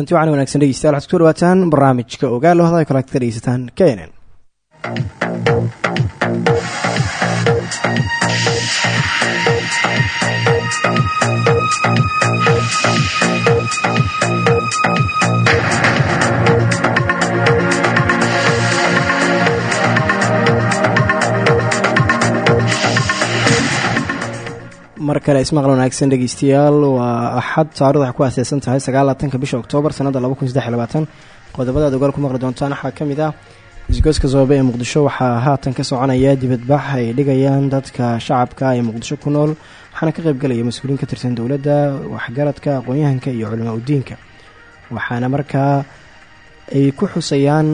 kulanti waxaan wanagsan dhegeystayaal waxaad ku dhawaataan barnaamijka ogaal oo hada kale ka mar kale ismaqal wanaagsan dhegeystayaal waa axad taarikhdu waxay ku aaseysan tahay sagaalaatanka bisha oktoobar sanadda labaatan qodobadaad ogaal ku maqli doontaan waxaa ka mid ah isgoyska sabaabe ee muqdisho. Waxaa haatan ka soconaya dibadbax ay dhigayaan dadka shacabka ee muqdisho ku nool waxaana ka qaybgalaya mas'uuliyiin ka tirsan dowladda waxgaradka aqoon-yahanka iyo culimaa udiinka waxaana markaa ay ku xusayaan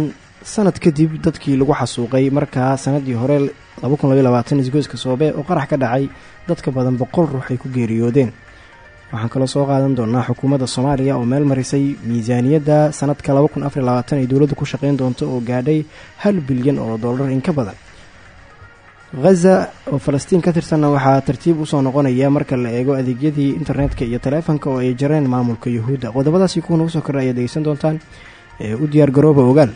sanad kadib dadkii lagu xasuuqay markaa sanadii hore isgoyska soobe oo qarax ka dhacay dadka badan boqol ruux ay ku geeriyoodeen. Waxaan kaloo soo qaadan doonaa xukuumadda soomaaliya oo meel marisay miisaaniyadda sanadka ay dowladdu ku shaqeyn doonto oo gaadhay hal bilyan oo dollar in ka badan. Khaza oo falastiin ka tirsanna waxaa tartiib u soo noqonaya marka la eego adeegyadii internetka iyo taleefanka oo ay jareen maamulka yuhuudda. Qodobadaasi kuwa nagu soo kordha ayaad doontaan ee u diyaar garooba ogaal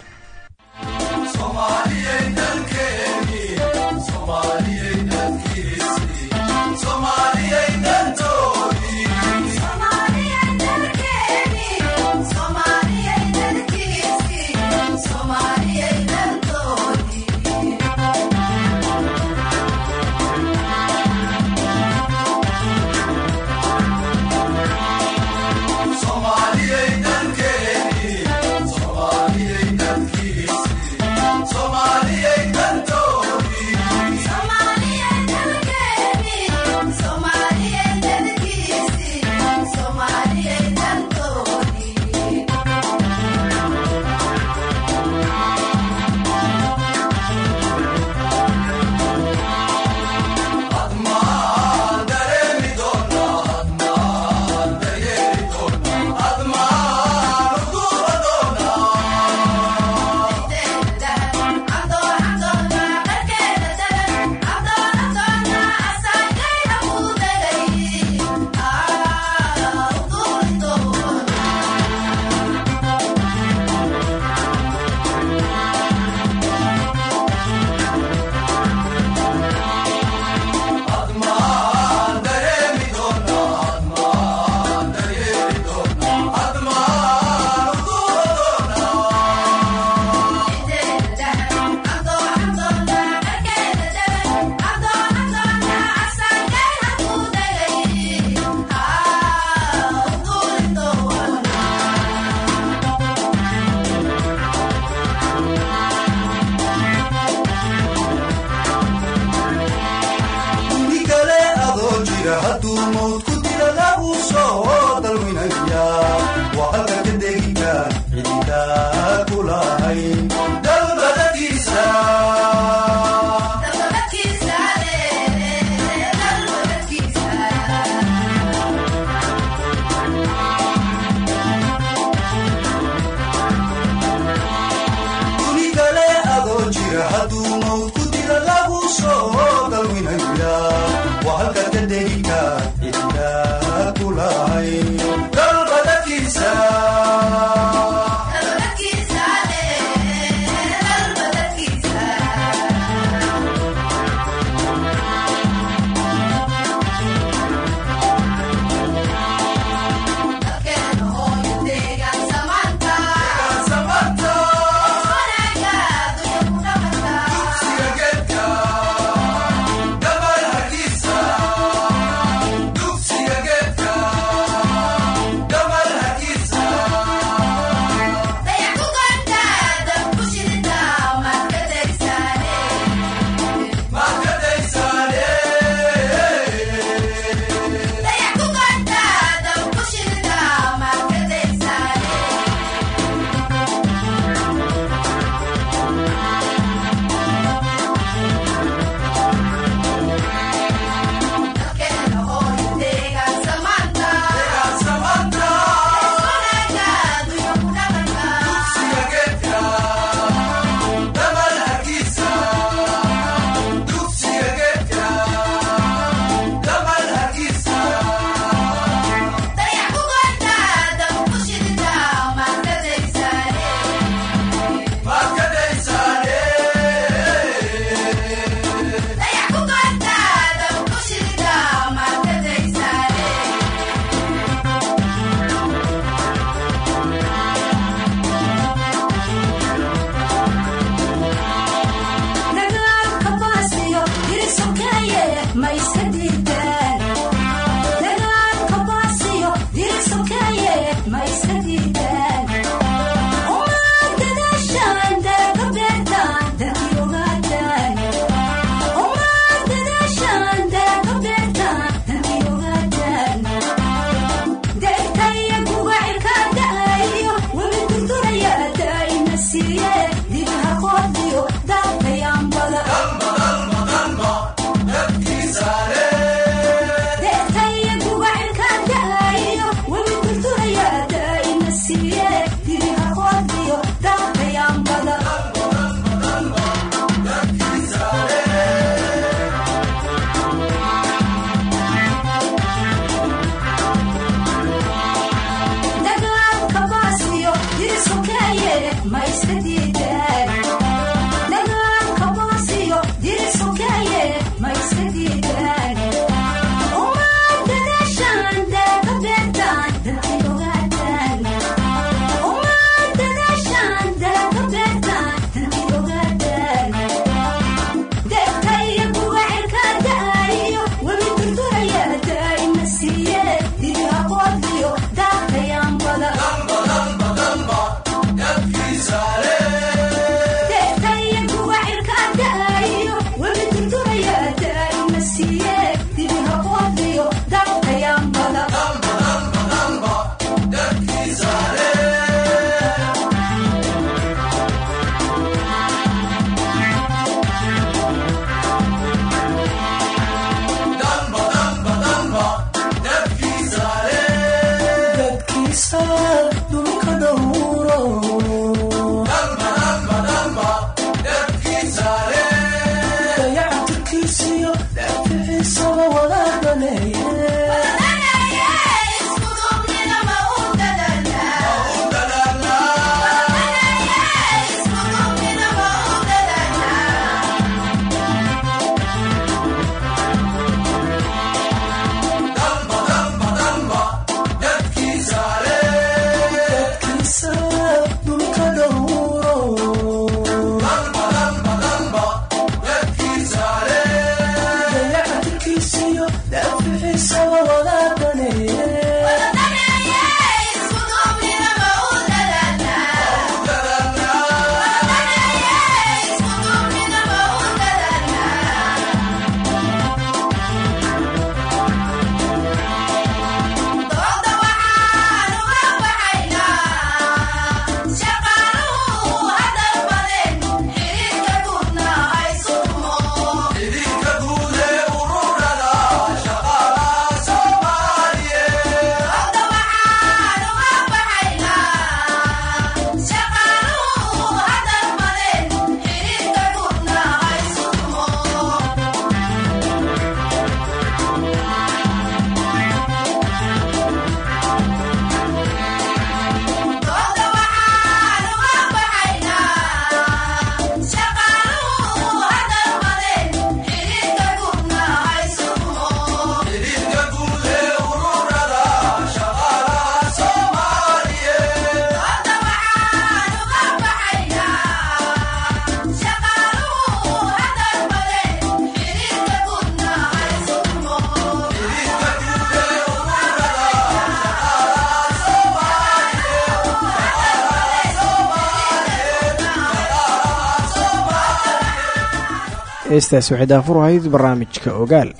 heestaasi waxay daafur ahayd barnaamijka ogaal.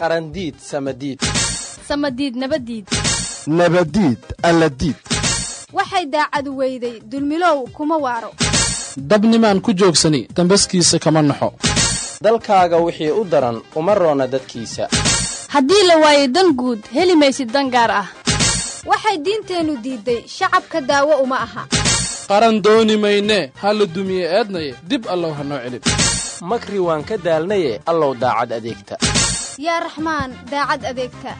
Qarandiid samadiid. Samadiid nabadiid. Nabadiid alladiid. Waxay daacadu weyday dulmilow kuma waaro. Dabnimaan ku joogsani dambaskiisa kama naxo. Dalkaaga wixii u daran uma roona dadkiisa. Haddii la waayo dan guud heli maysid dan gaar ah. Waxay diinteennu diidday shacabka daawo uma aha qaran dooni mayne ha la dumiye eednaye dib allow ha noo celin. Makri waan ka daalnaye allow daacad adeegta. Yaa raxmaan daacad adeegta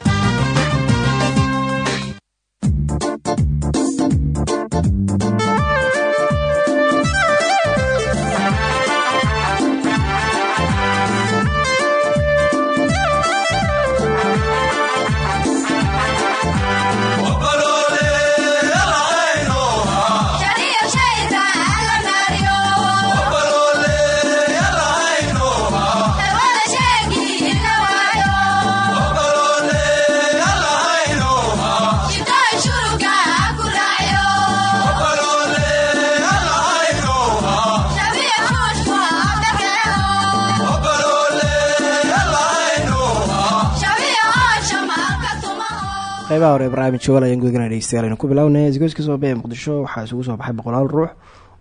qaybaha hore barnaamijka wal ayaan gudagana dhegeystayaal aynu ku bilownay. Isgoyska soobe ee muqdisho waxaa isugu soo baxay boqolaal ruux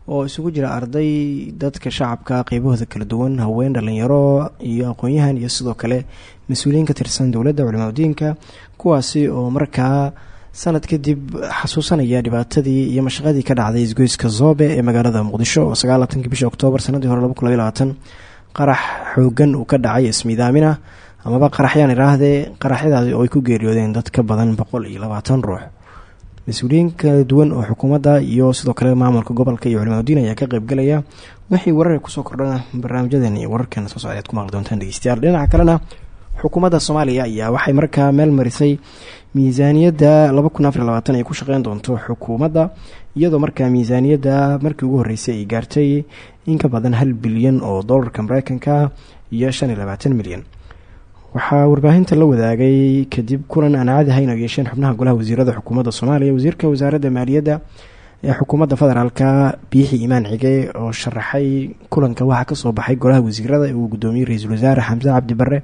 oo isugu jira arday dadka shacabka qeybahooda kala duwan haween dhalinyaro iyo aqoon-yahan iyo sidoo kale mas'uuliyiin ka tirsan dowladda culimaadudiinka kuwaasi oo markaa sanad kadib xasuusanaya dhibaatadii iyo mashaqadii ka dhacday isgoyska zoobe ee magaalada muqdisho. Oo sagaalaatanki bisha oktoobar sanadii hore qarax xoogan uu ka dhacay ismiidaamina amaba qaraxyaan iraahdee qaraxyadaasi oo ay ku geeriyoodeen dad ka badan boqol iyo labaatan ruux. Mas'uuliyiin duwan oo xukuumadda iyo sidoo kale maamulka gobolka iyo culimaadudiin ayaa ka qeybgalaya wixii warar ku soo kordhana barnaamijyadan iyo wararkeena soo socda ku maqli doontaan dhegeystayaal. Dhinaca kalena xukuumadda soomaaliya ayaa waxay markaa meel marisay miisaaniyadda laba kun afar labaatan ay ku shaqeyn doonto xukuumadda iyadoo markaa miisaaniyadda markii ugu horreysay ay gaartay in ka badan hal bilyan oo dollarka mareykanka iyo shan iyo labaatan milyan waxaa warbaahinta la wadaagay kadib kulan aan caadi ahayn oo yeesheen xubnaha golaha wasiirada xukuumadda soomaaliya wasiirka wasaaradda maaliyadda ee xukuumadda federaalka biixi imaan cige oo sharaxay kulanka waxaa ka soo baxay golaha wasiirada uu gudoomiyey ra'iisul wasaare xamse cabdi bare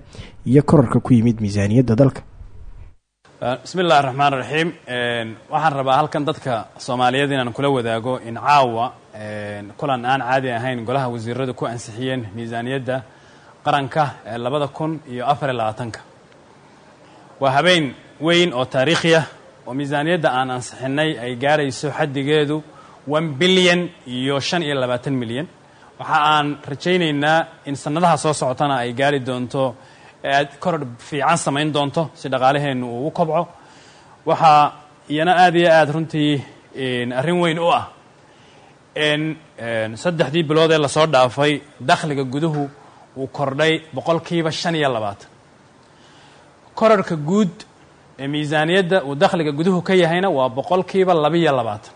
iyo korarka ku yimid miisaaniyadda dalka. Bismi illahi raxmaan raxiim waxaan rabaa halkan dadka soomaaliyeed inaan kula wadaago in caawa kulan aan caadi ahayn golaha wasiiradu ku ansixiyeen miisaaniyadda qaranka ee labada kun iyo afar iyo labaatanka waa habeen weyn oo taariikhiya oo miisaaniyadda aan ansixinay ay gaarayso xaddigeedu one bilyan iyo shan iyo labaatan milyan. Waxa aan rajaynaynaa in sannadaha soo socotana ay gaari doonto aad koror fiican samayn doonto si dhaqaalaheennu uu u kobco. Waxaa iyana aad iyo aad runtii arrin weyn u ah. In saddexdii bilood ee la soo dhaafay dakhliga guduhu uu kordhay boqolkiiba shan iyo labaatan korarka guud ee miisaaniyadda uu dakhliga guduhu ka yahayna waa boqolkiiba labiyo labaatan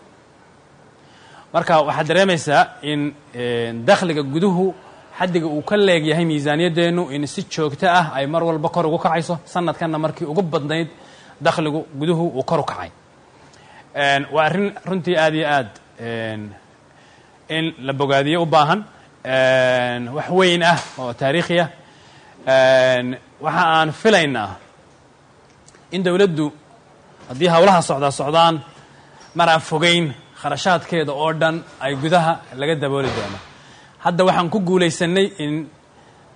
marka waxaad dareemaysaa in dakhliga guduhu xaddiga uu ka leeg yahay miisaaniyaddeennu in si joogto ah ay mar walba kor ugu kacayso sanadkanna markii ugu badnayd dakhligu guduhu uu kor u kacay. Waa arrin runtii aad iyo aad in la bogaadiyo u baahan wax weyn ah oo taariikhi ah. Waxa aan filaynaa in dowladdu haddii howlaha socdaa socdaan mar aan fogeyn kharashaadkeeda oo dhan ay gudaha laga dabooli doono. Hadda waxaan ku guulaysanay in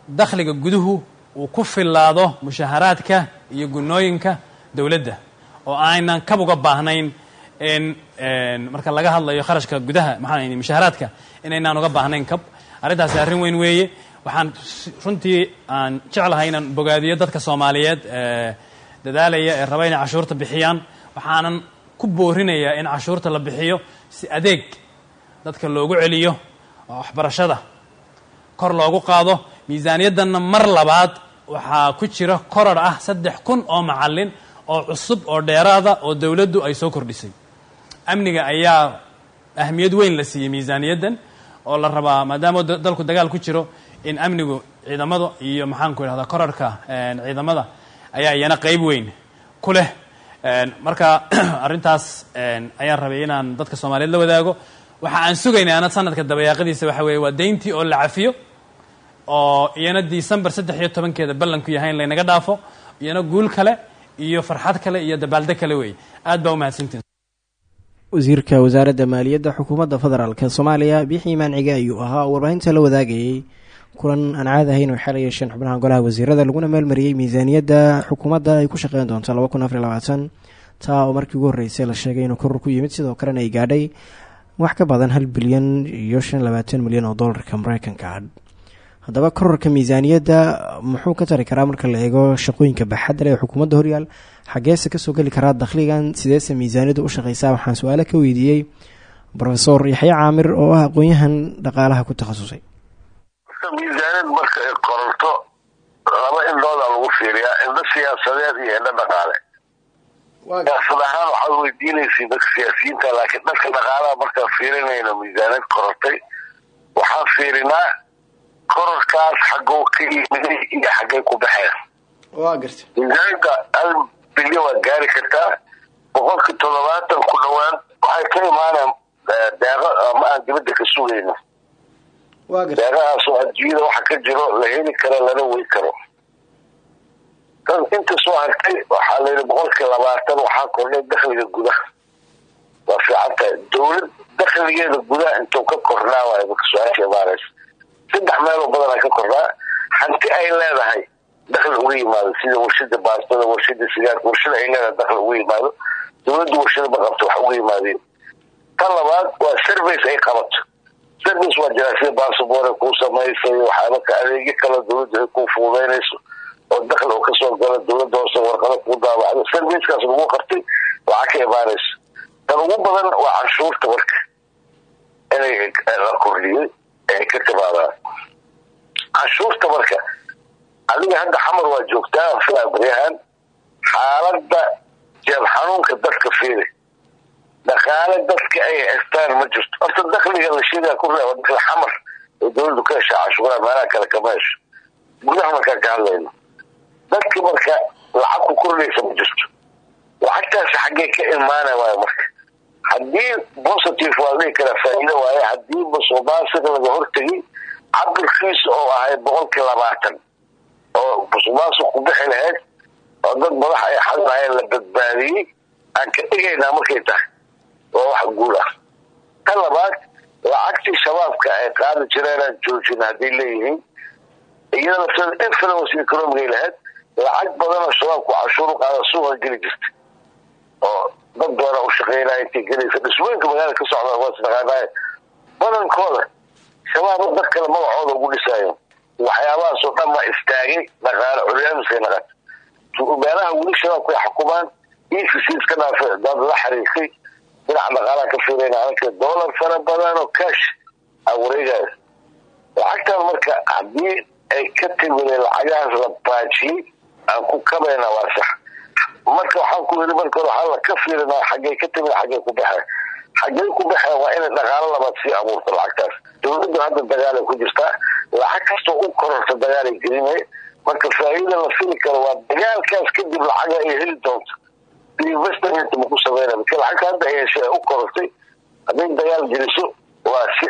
dakhliga guduhu uu ku fillaado mushaharaadka iyo gunooyinka dowladda oo aynan kab uga baahnayn in marka laga hadlayo kharashka gudaha maxaa mushaharaadka inaynaan uga baahnayn kab arrintaasi arrin weyn weeye. Waxaan runtii aan jeclahay inaan bogaadiyo dadka soomaaliyeed ee dadaalaya ee raba inay cashuurta bixiyaan. Waxaanan ku boorinayaa in cashuurta la bixiyo si adeeg dadka loogu celiyo oo waxbarashada kor loogu qaado. Miisaaniyaddanna mar labaad waxaa ku jira koror ah saddex kun oo macallin oo cusub oo dheeraada oo dowladdu ay soo kordhisay. Amniga ayaa ahmiyad weyn la siiyey miisaaniyaddan oo la rabaa maadaama dalku dagaal ku jiro in amnigu ciidamada iyo maxaanku idhahdaa korarka ciidamada ayaa iyana qeyb weyn ku leh. Marka arrintaas ayaan rabay inaan dadka soomaaliyeed la wadaago. Waxa aan sugaynay ana sanadka dabayaaqadiisa waxa weeye waa deyntii oo la cafiyo oo iyana december saddex iyo tobankeeda ballanku yahay in laynaga dhaafo iyana guul kale iyo farxad kale iyo dabaalde kale wey aad baa umahadsantiin wasiirka wasaaradda maaliyadda xukuumadda federaalk soomaaliya biixi imaan cige ayuu ahaa. Oo warbaahinta la wadaagayay kulan aan caadi ahayn oo xalay yeesheen xubnaha golaha wasiirada laguna meelmariyey miisaaniyadda xukuumadda ay ku shaqeyn doonto taa oo markii ugu horreysay la sheegay inuu koror ku yimid sidoo kalena ay gaadhay wax ka badan hal bilyan iyo shan labaatan milyan oo dollarka mareykanka haddaba kororka miisaaniyadda muxuu ka tari karaa marka la eego shaqooyinka baaxadda leh ee xukuumadda horyaal xageese ka soo geli karaa dakhligan sideese miisaaniyaddu u shaqeysaa? Waxaan su'aale ka weydiiyey rofesor yaxya caamir oo ah aqoon-yahan dhaqaalaha ku takhasusay. Miisaaniyad marka ay kororto laba indhooda lagu fiiriyaa indho siyaasadeed iyo indho dhaqaale. Siyaasad ahaan waxaad weydiinaysa dadka siyaasiyiinta laakiin dhanka dhaqaalaha markaan fiirinayno miisaaniyad korortay waxaan fiirinaa kororkaas xagguu ka yimiday iyo xaggay ku baxeen. Miisaaniyadda hal bilyan waa gaari kartaa. Boqolkii toddobaatan ku dhowaan waxay ka imaaneen deeqo ama aan dibadda ka sugayno deeqahaasoo adduunyada waxa ka jiro la heli karo lana wey karo. Kan inta soo hartay waxaa la yidhi boqolkii labaatan waxaa kordhay dakhliga gudaha. Waa fiican tahay. Dowlad dakhligeeda gudaha intuu ka kordhaa waay su'aasha imaanaysa saddex meeloo badanaa ka kordhaa hanti ay leedahay dakhli uga yimaado sida warshada baastada warshada sigaarka warshada ay leedahay dakhli uga yimaado dowladda warshada ma qabto wax uga yimaadeen. Tan labaad waa service ay qabato. Service waa jiraa sida bassabor ay kuu samaysay waxaaba ka adeegyo kale dowladda ay kuu oo dakhli oo ka soo gala dowladda hoose warqado kuu daabacdo. Servicekaas lagu qabtay lacag ka imaanayso. Tan ugu badan waa canshuurta marka inay la kordhiyey ka timaadaan canshuurta marka adiga hadda xamar waa joogtaa fila baryahan xaaladda jeeb xanuunka dadka fiiri. Dhaqaale dadka ay haystaan ma jirto. Horta dakhliga la sheegaa ku reeba dakhli xamar ee dowladdu ka heshaa canshuuraha meelaha kale kama gudaha markaan ka dadka marka lacag ku kordhaysa ma jirto. Lacagtaasi xaggee ka imaana waayo marka haddii positive waa la dhihi karaa faa'iido waaye haddii musuqmaasuq laga hortegi cabirkiisa oo ahayd boqolkii labaatan oo musuqmaasuq ku bixi lahayd oo dad madax ay xadlahayn la badbaadiyey aan ka dhigaynaa markay tahay waa wax guul ah. Ta labaad lacagtii shabaabka ay qaadi jireenaan joojin hadday leeyihiin iyada lafteeda influence economigay lahayd lacag badan oo shabaabku cashuur u qaada suuqa geli jirta oo dad doona u shaqeynaya intay gelaysa dhismooyinka magaalada ka socda waa isdhaqaanaaye badankooda shabaab dad kale magacooda ugu dhisaayo waxyaabahaasoo dhan ma istaagay dhaqaale curyaamiskay naqata meelaha weli shabaabku ay xukumaan efc iska dad la xiriirtay dhinaca dhaqaalaha ka fiirayna anaka dollar fara badan oo cash. A wareegaayo lacagtaan marka haddii ay ka timideen lacagahaas la baajiyey aan ku kabayna waa sax marka waxaan ku yidhi marka hore waxaa la ka fiirinaa xaggay ka timid xaggay ku baxeen xaggay ku baxeen waa inay dhaqaalo labaad sii abuurto lacagtaas. Dowladdu hadda dagaalay ku jirtaa lacag kastoo u kororta dagaalay gelinay marka faa'iida la fili karo waa dagaalkaas kadib lacaga ay heli doonto. Investment ma ku sameyna marka lacagta hadda heshay u korortay hadday dagaal geliso waa si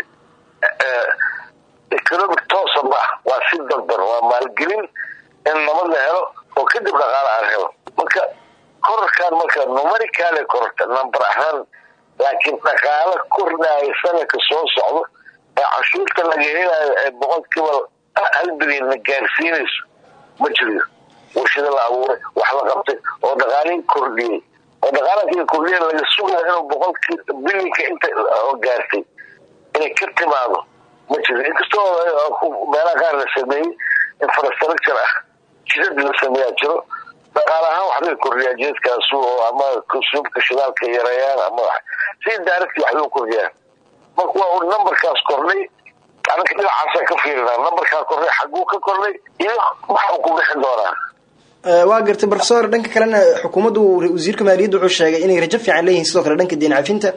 economic toosa ah waa si dalban waa maalgelin in nabad la helo oo kadib dhaqaala aan helo. Marka kororkaan marka numericaale kororta number ahaan laakiin dhaqaalo kordhaayo sanadka soo socdo ee cashuurta laga helayo ee boqolkiiba hal bilyan la gaarsiinayso ma jiriyo warshada la abuuray wax la qabtay oo dhaqaalihii kordhiyey. Oo dhaqaalakii kordhiya laga sugayo inuu boqolkii bilyanka inta gaartay. Inay ka timaado ma jiro inkastoo meelaha qaar la sameeyey infrastructure ah jidad la sameeyaa jiro dhaqaale ahaan waxbay kordhiyaan jidadkaasu oo ama suubka shidaalka yareeyaan ama si daaragti wax loo kordhiyaan marka waa uu numberkaas kordhay anaka dhinacaasa ka fiirinaa numberkaa kordhay xaguu ka kordhay iyo waxa ku bixin doonaa waa gartay profesor dhanka kalena xukuumaddu wasiirka maaliyadda wuxuu sheegay inay rajo fiican leeyihiin sidoo kale dhanka deen cafinta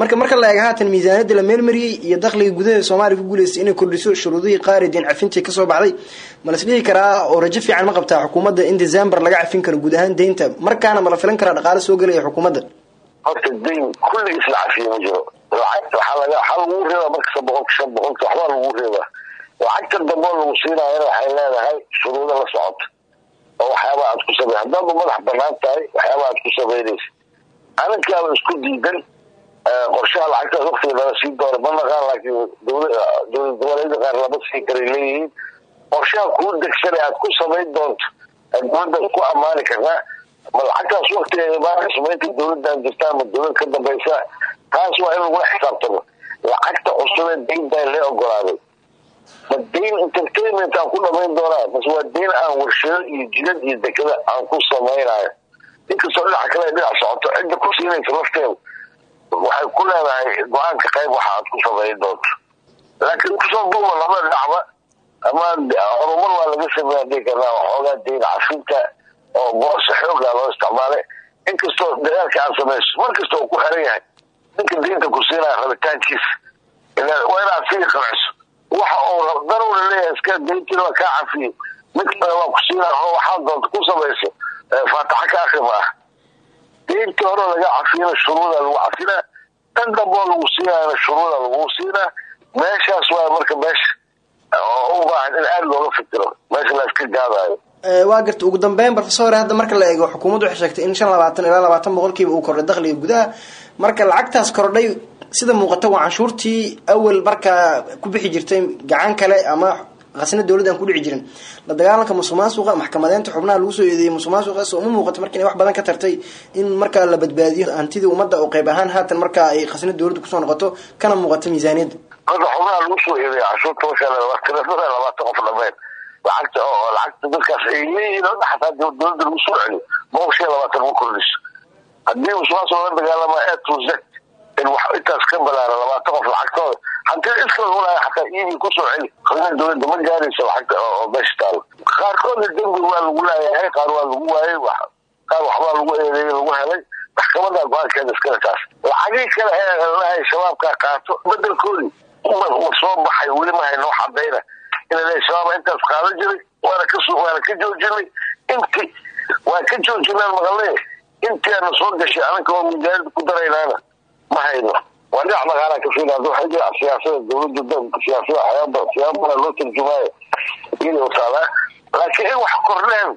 marka marka la eega haatan miisaaniyadda la meelmariyey iyo dakhliga gudaha soomaaliya ku guuleystay inay kordhiso shuruudihii qaar ee deen cafinta ka soo baxday ma las dhihi karaa oo rajo fiican ma qabtaa xukuumadda in december laga cafin karo guud ahaan deynta? Markaana ma la filan karaa dhaqaale soo gelaya xukuumadda? Horta dayn kulligiis la cafiye ma jiro. Waxaa lagu reebaa markasta boqolka shan boqolka waxbaa lagu reebaa lacagta damboo lagu siinaayana waxay leedahay shuruudo la socoto oo waxyaaba aad ku samey haddaadba madax bannaan tahay waxyaaba aad ku samaynaysa aninkaaba isku diidan qorshaha lacagtaas waktiga lala sii doono ma naqaan laakiin dowlad goboleeda qaar lama sii karay leeyihiin qorshaha kuu degsanay aad ku samayn doonto dowladdaas ku ammaani kartaa ma lacagtaas waktiga imaanka samaynta dowladdan jirta ama dowlad ka dambaysa. Taas waa in lagula xisaabtamo. Lacagta cusubee deyntaa lee ogolaaday ma deyn entertainment aan ku dhamayn doonaa bas waa deyn aan warshado iyo jidad iyo dekada aan ku samaynayo inkastoo dhinaca kale dhinac socoto cidda ku siinaysa lafteeda waxay ku leedahay go'aanka qayb waxa aad ku samayn doonto. Laakiin ku soo duuma laba dhinacba ama horumar waa laga sameeya dhii karnaa waxoogaa deyn cafinta oo boorsa xoogaa loo isticmaalay inkastoo dagaalka aad samayso mar kasta uu ku xiran yahay ninka deynta ku siinaya rabitaankiisa waa inaad sii qanciso waxa uu daruura leeyahay iska deyntiina waa kaa cafiyey mid kale waa ku siinaya oo waxaad doonta ku samayso faataxa ka akri ma ah laga cafiyana shuruuda lagu cafinaa tan damboo lagu siinayana shuruuda lagu siinaa meeshaas waa marka meesha oo u in aada looga fikiro. Meesha la iska gaadayo waa garta ugu dambeyn professor hadda marka la eego xukuumaddu waxay sheegtay in shan labaatan ilaa labaatan boqolkiiba uu kordhay dakhliga gudaha. Marka lacagtaas kordhay sida muuqata waa canshuurtii awal markaa ku bixi jirtay gacan kale ama khasna dowladda aan ku dhici jirin. La dagaalanka musuqmaasuqa maxkamadeynta xubnaha lagu soo eedeeyey musuqmaasuqa soo uma muuqato marka wax badan ka tartay in markaa la badbaadiyo hantidii ummadda oo qayb ahaan haatan markaa ay khasna dowladda ku soo noqoto kana muuqato miisaaniyadda marka xubnaha lagu soo eedeeyay canshuurta washa tirafada labaatan qof dhameen lacagta oo lacagta dadkaas ay leeyihiin xataa dowladda lagu soo celiyo boqol shan labaatan ma kordhiso. Haddii musuqmaasuqa la dagaalama e to z in intaas ka balaara labaatan qof lacagtooda. Hantida iskala ulaya xataa iidii ku soo celi. Khasna dowladda ma gaaraysa oo meesha taalo qaarkoodna dembi waa lagu laayahay qaar waa lagu waayey qaar waxbaa lagu eedeeyey lagu helay. Maxkamada go'aankeeda iskale taas. Lacagii kale ee lahay shabaabkaa qaato bedelkoodii soo baxay weli ma hayno wax cadayna ina leeyahay shabaaba intaas qaadan jiray waana ka waana ka joojinay inti waa ka joojinaan maqalne intii aana soo gashay ananka oo miisaanida ku daraynaana ma hayno waa dhinac dhaqaalaa ka waxay jira siyaasada dowladda siyaasada waxyaaba siyaaba badan loo tarjumaayo iyada utaalaa laakiin in wax kordheen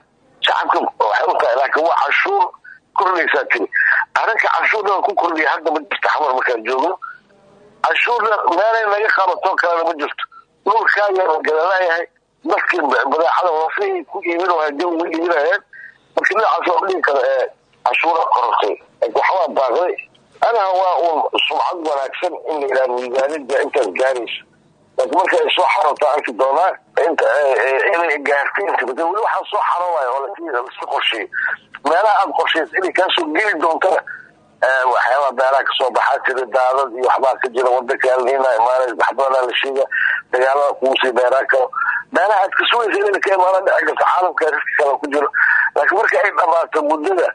shacabka waxay u tahay laakiin waa canshuur kordhaysaa tiri. Arrinka canshuurna ku kordhiya hadda ma jirto xamar markaan joogno canshuurna meelay naga qabatoo kalena ma jirto. Dhulkaa yar gadalaayahay dadkii badeecada hoosihii ku iibin oo haddii uga iibinayeen marka dhinacaas waa dhihi kara ee canshuura korortay. Waxbaa baaqday anaha waa uun sumcad wanaagsan in la yidhaha miisaanida intaas gaarayso. Laakiin ay soo xarabtaa arki doonaa inay gaartay weli waxaa soo xarabaya oo lasi qorsheeyay meelaha aada qorshaysa inay kaasoo geli doontana waxyaabaa beeraha ka soo baxaa jira daadad iyo waxbaa ka jira wadanka alniina imaanay baxdoonaa la sheega dagaalada kugu sii dheeraan karo. Meelaha aad ka sugaysa inayna ka imaana karto caalamka riski kale ku jiro. Laakiin marka ay dhamaato muddada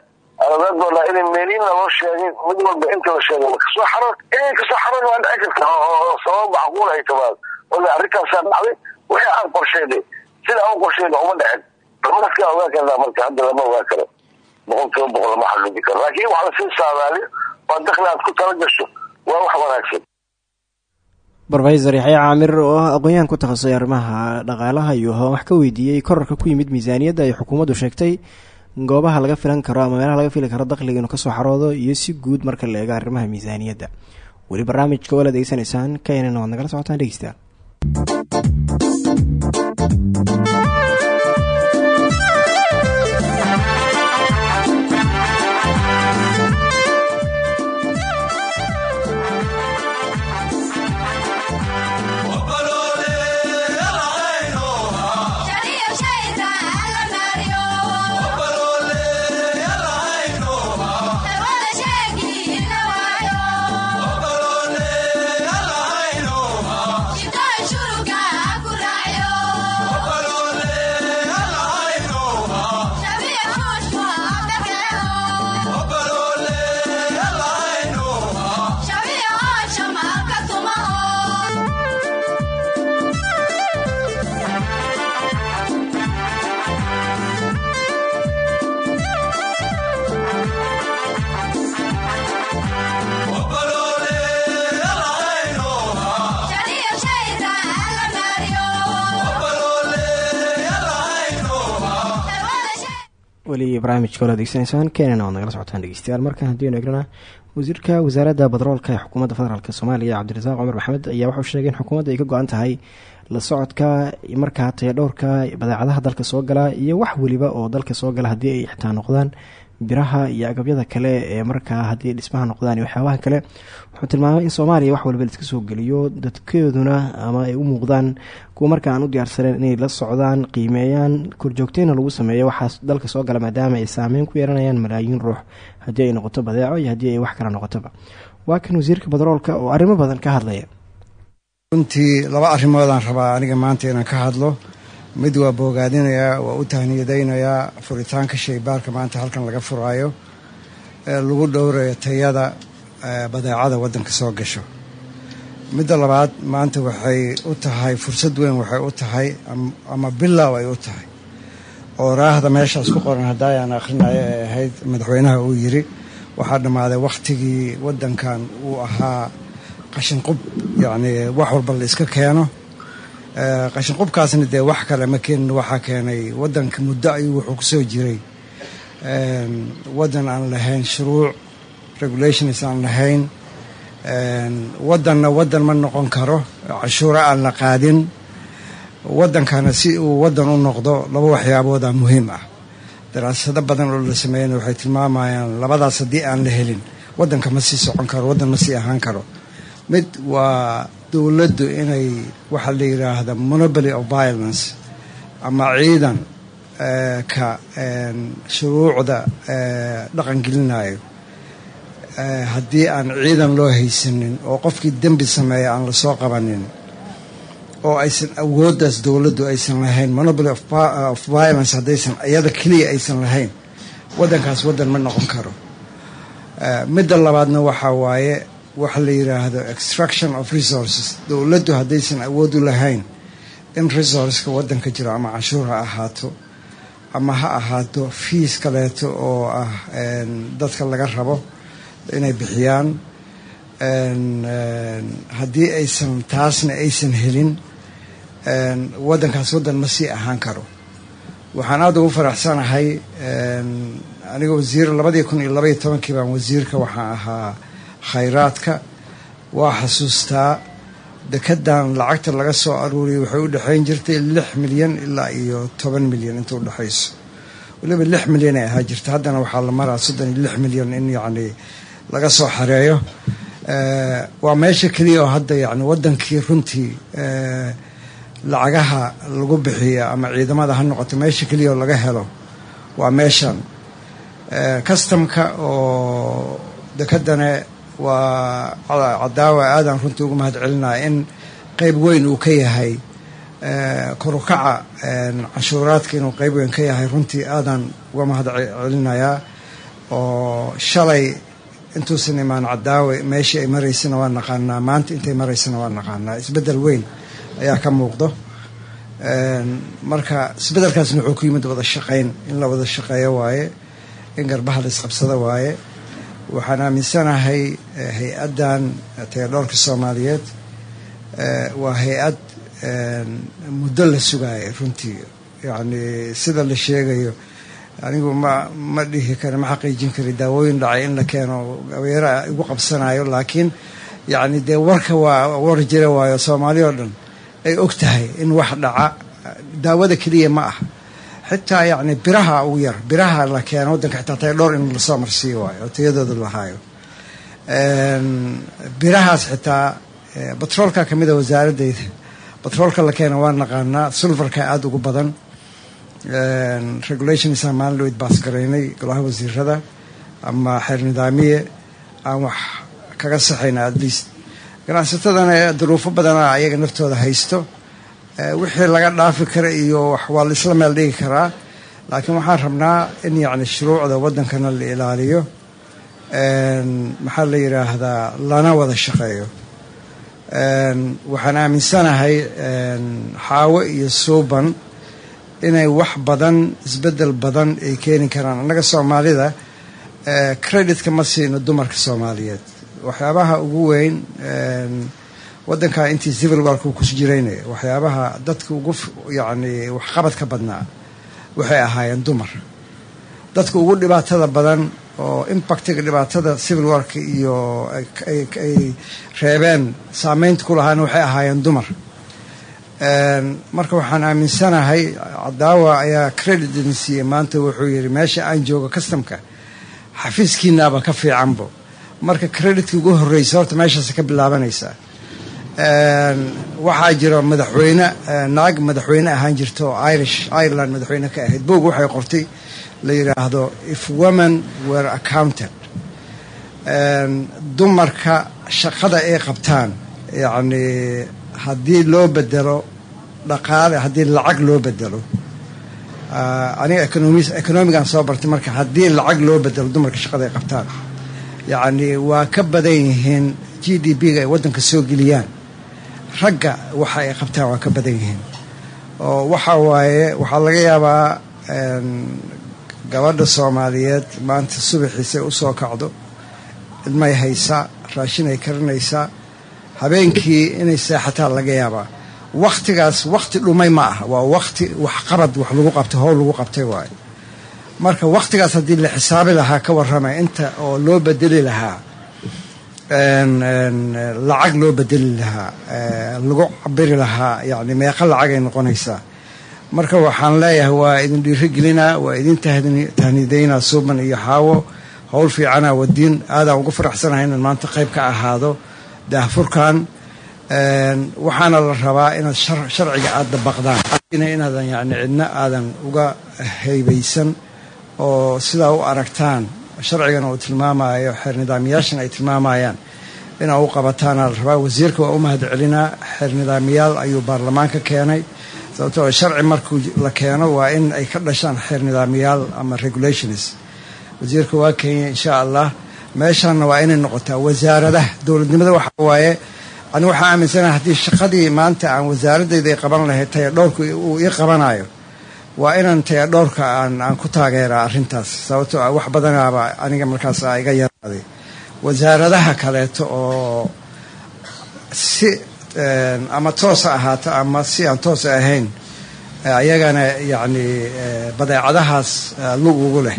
anagaa doonaa inay meeliina loo sheegin? Mid walba inta la sheegay ka soo xaroon inay ka soo xaroon waa dhici karta oo sabab macquul ay timaado wala arrintaasaa dhacday wixii aan qorsheynay sida aan qorsheyna uma dhicin. Damaskaa ogaa karnaa marka hadda lama ogaa karo boqol kiiba boqol lama xaqiiji karo. Laakiin wax la sii saadaaliyo oo dakli ku tala gasho. Waa wax wanaagsan. Rofesor yaxya caamir oo ah aqoon-yahan ku takhasusay arrimaha dhaqaalaha iyo wax ka weydiiyey korarka ku yimid miisaaniyadda ay xukuumaddu sheegtay goobaha laga filan karo ama meelaha laga fili karo dakhliga inuu ka soo xaroodo iyo si guud marka la eego arrimaha miisaaniyadda. Weli barnaamijka oo la degeysanaysaan kaynana waad nagala socotaan dhegeystayaal barnaamijka ola adeegsanaysaan kenana waad nagala socotaan dhegeystayaal. Markan haddiinu egnana wasiirka wasaaradda batroolka ee xukuumadda federaalk soomaaliya cabdirasaaq cumar maxamed ayaa wuxuu sheegay in xukuumadda ay ka go-an tahay la socodka markaa tayadhowrka badeecadaha dalka soo gala iyo wax weliba oo dalka soo gala haddii ay xitaa noqdaan biraha iyo agabyada kale ee markaa haddii dhismaha noqdaan waxyaabaha kale wuxuu tilmaamay in soomaaliya wax waliba laiska soo geliyo dadkeeduna ama ay u muuqdaan kuwa marka aan u diyaarsaneen inay la socdaan qiimeeyaan korjoogteyna lagu sameeyo waxaas dalka soo gala maadaama ay saameyn ku yeelanayaan malaayiin ruux haddii ay noqoto badeeco iyo haddii ay wax kala noqotoba. Waa kan wasiirka batroolka oo arrimo badan ka hadlaya. Runtii laba arrimoodaan rabaa aniga maanta inaan ka hadlo mid waa boogaadinayaa waa u tahniyadaynayaa furitaanka shaybaarka maanta halkan laga furaayo ee lagu dhowrayo tayada badeecada waddanka soo gasho. Midda labaad maanta waxay u tahay fursad weyn waxay u tahay ama bilow ay u tahay. Oo raahda meeshaas ku qoran haddaayaan akhrinayo ee ahayd madaxweynaha uu yiri waxaa dhammaaday wakhtigii waddankan uu ahaa qashinqub yacnii wax walba la iska keeno qashinqubkaasna dee wax kale ma keenin waxaa keenay waddanka muddo ayuu wuxuu ku soo jiray. Waddan aan lahayn shuruuc regulations aan lahayn. Waddanna waddan ma noqon karo cashuuro aan la qaadin. Waddankana si uu waddan u noqdo laba waxyaaboodaa muhiim ah. Daraasado badan oo la sameeyana waxay tilmaamayaan labadaas haddii aan la helin. Waddanka ma sii socon karo waddan ma sii ahaan karo. Mid waa dowladdu inay waxaa la yidhaahda monopoly of violence ama ciidan ka shuruucda dhaqan gelinayo haddii aan ciidan loo haysanin oo qofkii dembi sameeya aan la soo qabanin oo aysan awooddaas dowladdu aysan lahayn monopoly of violence haddaysan iyada keliya aysan lahayn waddankaas waddan ma noqon karo. Midda labaadna waxaa waaye waxa la yidhaahdo extraction of resources. Dowladdu haddaysan awood u lahayn in resourceka waddanka jiro ama canshuur ha ahaato ama ha ahaato fiis kaleeto oo ah dadka laga rabo inay bixiyaan haddii aysan taasna aysan helin waddankaas waddan ma sii ahaan karo. Waxaan aada ugu faraxsanahay aniga wasiir labadii kun iyo labaiyo tobankii baan wasiirka waxaan ahaa khayraadka. Waa xasuustaa dekedan lacagta laga soo aruuriyay waxay u dhexayn jirtay lix milyan ilaa iyo toban milyan inta u dhexayso weliba lix milyan ay ahaa jirta. Haddana waxaa la maraa soddon iyo lix milyan in yacni laga soo xareeyo. Waa meesha keliya oo hadda yacni waddankii runtii lacagaha lagu bixiya ama ciidamada ha noqoto meesha keliya oo laga helo waa meeshan. Customka oo dekedane waa cadaawa aadaan runtii ugu mahad celinaya in qeyb weyn uu ka yahay korukaca canshuuraadka inuu qeyb weyn ka yahay runtii aadaan uga mahad celinayaa oo shalay intuusan imaan cadaawe meeshii ay maraysana waa naqaanaa maanta intay maraysana waa naqaanaa. Isbeddel weyn ayaa ka muuqdo. Marka isbeddelkaasna wuxuu ku yimid wada shaqayn in la wada shaqeeyo waaye in garbaha la isqabsado waaye waxaan aaminsanahay hay'addan tayadhoorka soomaaliyeed waa hay'ad muddo la sugaaya runtii. Yacni sida la sheegayo anigu ma ma dhihi kari ma xaqiijin kari daawooyin dhacay in la keeno gabeera igu qabsanayo laakiin yacni dee warka waa war jira waayo soomaali oo dhan ay og tahay in wax dhaca daawada keliya ma ah xitaa yacni biraha ugu yar biraha la keeno waddanka xitaa tayadhoor in la soo marsiiyo waayo oo tayadooda lahaayo birahaas xitaa batroolka ka mid a wasaaradeyda batroolka la keena waa naqaanaa sulfarka aada ugu badan. Regulationsa maalin dhaweyd baas garaynay golaha wasiirada ama xeer nidaamiye aan wax kaga saxayna at least. Ganacsatadana duruufo badana ayaga naftooda haysto wixii laga dhaafi kara iyo wax waa la isla meel dhigi karaa. Laakiin waxaan rabnaa in yacni shuruucda waddankana la ilaaliyo. Maxaa la yidhaahdaa lana wada shaqeeyo. Waxaan aaminsanahay xaawo iyo suuban inay wax badan isbeddel badan ay keeni karaan. Annaga soomaalida creditka ma siino dumarka soomaaliyeed. Waxyaabaha ugu weyn waddankaa intii civil wark uu kus jiraynaya waxyaabaha dadka ugu yacni waxqabadka badnaa waxay ahaayeen dumar. Dadka ugu dhibaatada badan oo impactiga dhibaatada civil wark iyo ay reebeen saameynta ku lahaana waxay ahaayeen dumar. Marka waxaan aaminsanahay cadaawa ayaa credit idin siiyey. Maanta wuxuu yidhi meesha aan joogo customka xafiiskiinaaba ka fiicanbo marka creditka ugu horreysa horta meeshaas ka bilaabanaysaa waxaa jira madaxweyne naag madaxweyne ahaan jirta oo irish ireland madaxweyne ka ahayd. Boog waxay qortay la yidhaahdo if women were accounted. Dumarka shaqada ay qabtaan yacni haddii loo bedelo dhaqaale haddii lacag loo bedelo aniga economigan soo bartay marka haddii lacag loo bedelo dumarka shaqada ay qabtaan yacni waa ka badan yihiin g d b-ga ay waddanka soo geliyaan ragga waxa ay qabtaan waa ka badan yihiin. Oo waxa waaye waxaa laga yaabaa gabadha soomaaliyeed maanta subaxiisay u soo kacdo. Ilmay haysaa raashin ay karinaysaa habeenkii inay seexataan laga yaabaa. Wakhtigaas wakhti dhumay ma ah waa wakhti waxqabad wax lagu qabtay howl lagu qabtay waaye. Marka wakhtigaas haddii la xisaabi lahaa ka warramay inta oo loo bedeli lahaa lacag loo bedeli lahaa. Lagu cabiri lahaa. Yani meeqa lacagay noqonaysaa. Marka waxaan leeyahay waa idin dhiirigelinaa waa idin tahniidaynaa suuban iyo xaawo howl fiicana wadiin. Aadaan ugu faraxsanahay inaan maanta qayb ka ahaado daahfurkan waxaana la rabaa inaad sharciga aada dabaqdaan. Inaadan yani cidna aadan uga haybaysan oo sidaa u aragtaan sharcigana uu tilmaamayo xeer nidaamiyaashana ay tilmaamayaan. Inaa u qabataana la rabaa wasiirka waa u mahad celinaa xeer nidaamiyaal ayuu baarlamaanka keenay. Sababtoo sharci markuu la keeno waa in ay ka dhashaan xeer nidaamiyaal ama regulations wasiirka waa kenya insha allah meeshaanna waa inay noqotaa wasaaradaha. Dowladnimada waxa waaye ani waxaa aaminsanaha haddii shaqadii maanta aan wasaaradayda ay qaban lahayd taya dhowrka uu ii qabanayo waa inaan taya dhowrka aan ku taageeraa arrintaas. Sababtoo ah wax badanaaba aniga markaas a iga yaraaday. Wasaaradaha kaleeto oo si ama toos ha ahaato ama si aan toos ahayn ayagana yacni badeecadahaas lug ugu leh.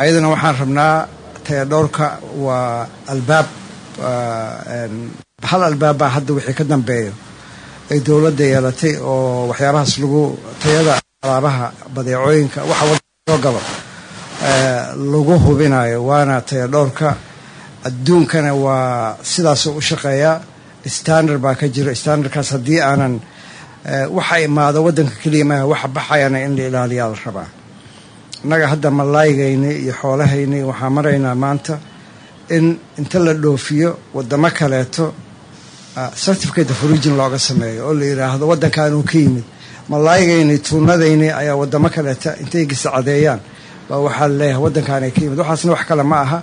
Ayadana waxaan rabnaa taya dhowrka waa albaab hal albaab baa hadda wixii ka dambeeyo. Ay dowladda yeelatay oo waxyaabahaas lagu tayada alaabaha badeecooyinka waxa waddanka soo galo lagu hubinayo waana taya dhowrka adduunkana waa sidaasoo u shaqeeyaa standard baa ka jiro standardkaas haddii aanan waxa imaado waddanka keliya maaha waxa baxayana in la ilaaliyaa la rabaa. Innaga hadda malaaygayni iyo xoolahayni waxaa maraynaa maanta in inta la dhoofiyo waddamo kaleeto certificate of origin looga sameeyo oo la yidhaahdo waddankaanuu ka yimid malaayigayni tuunadayni ayaa waddamo kaleeta intay gisacadeeyaan baa waxaa la leeyahay waddankaanay ka yimid. Waxaasna wax kale ma aha.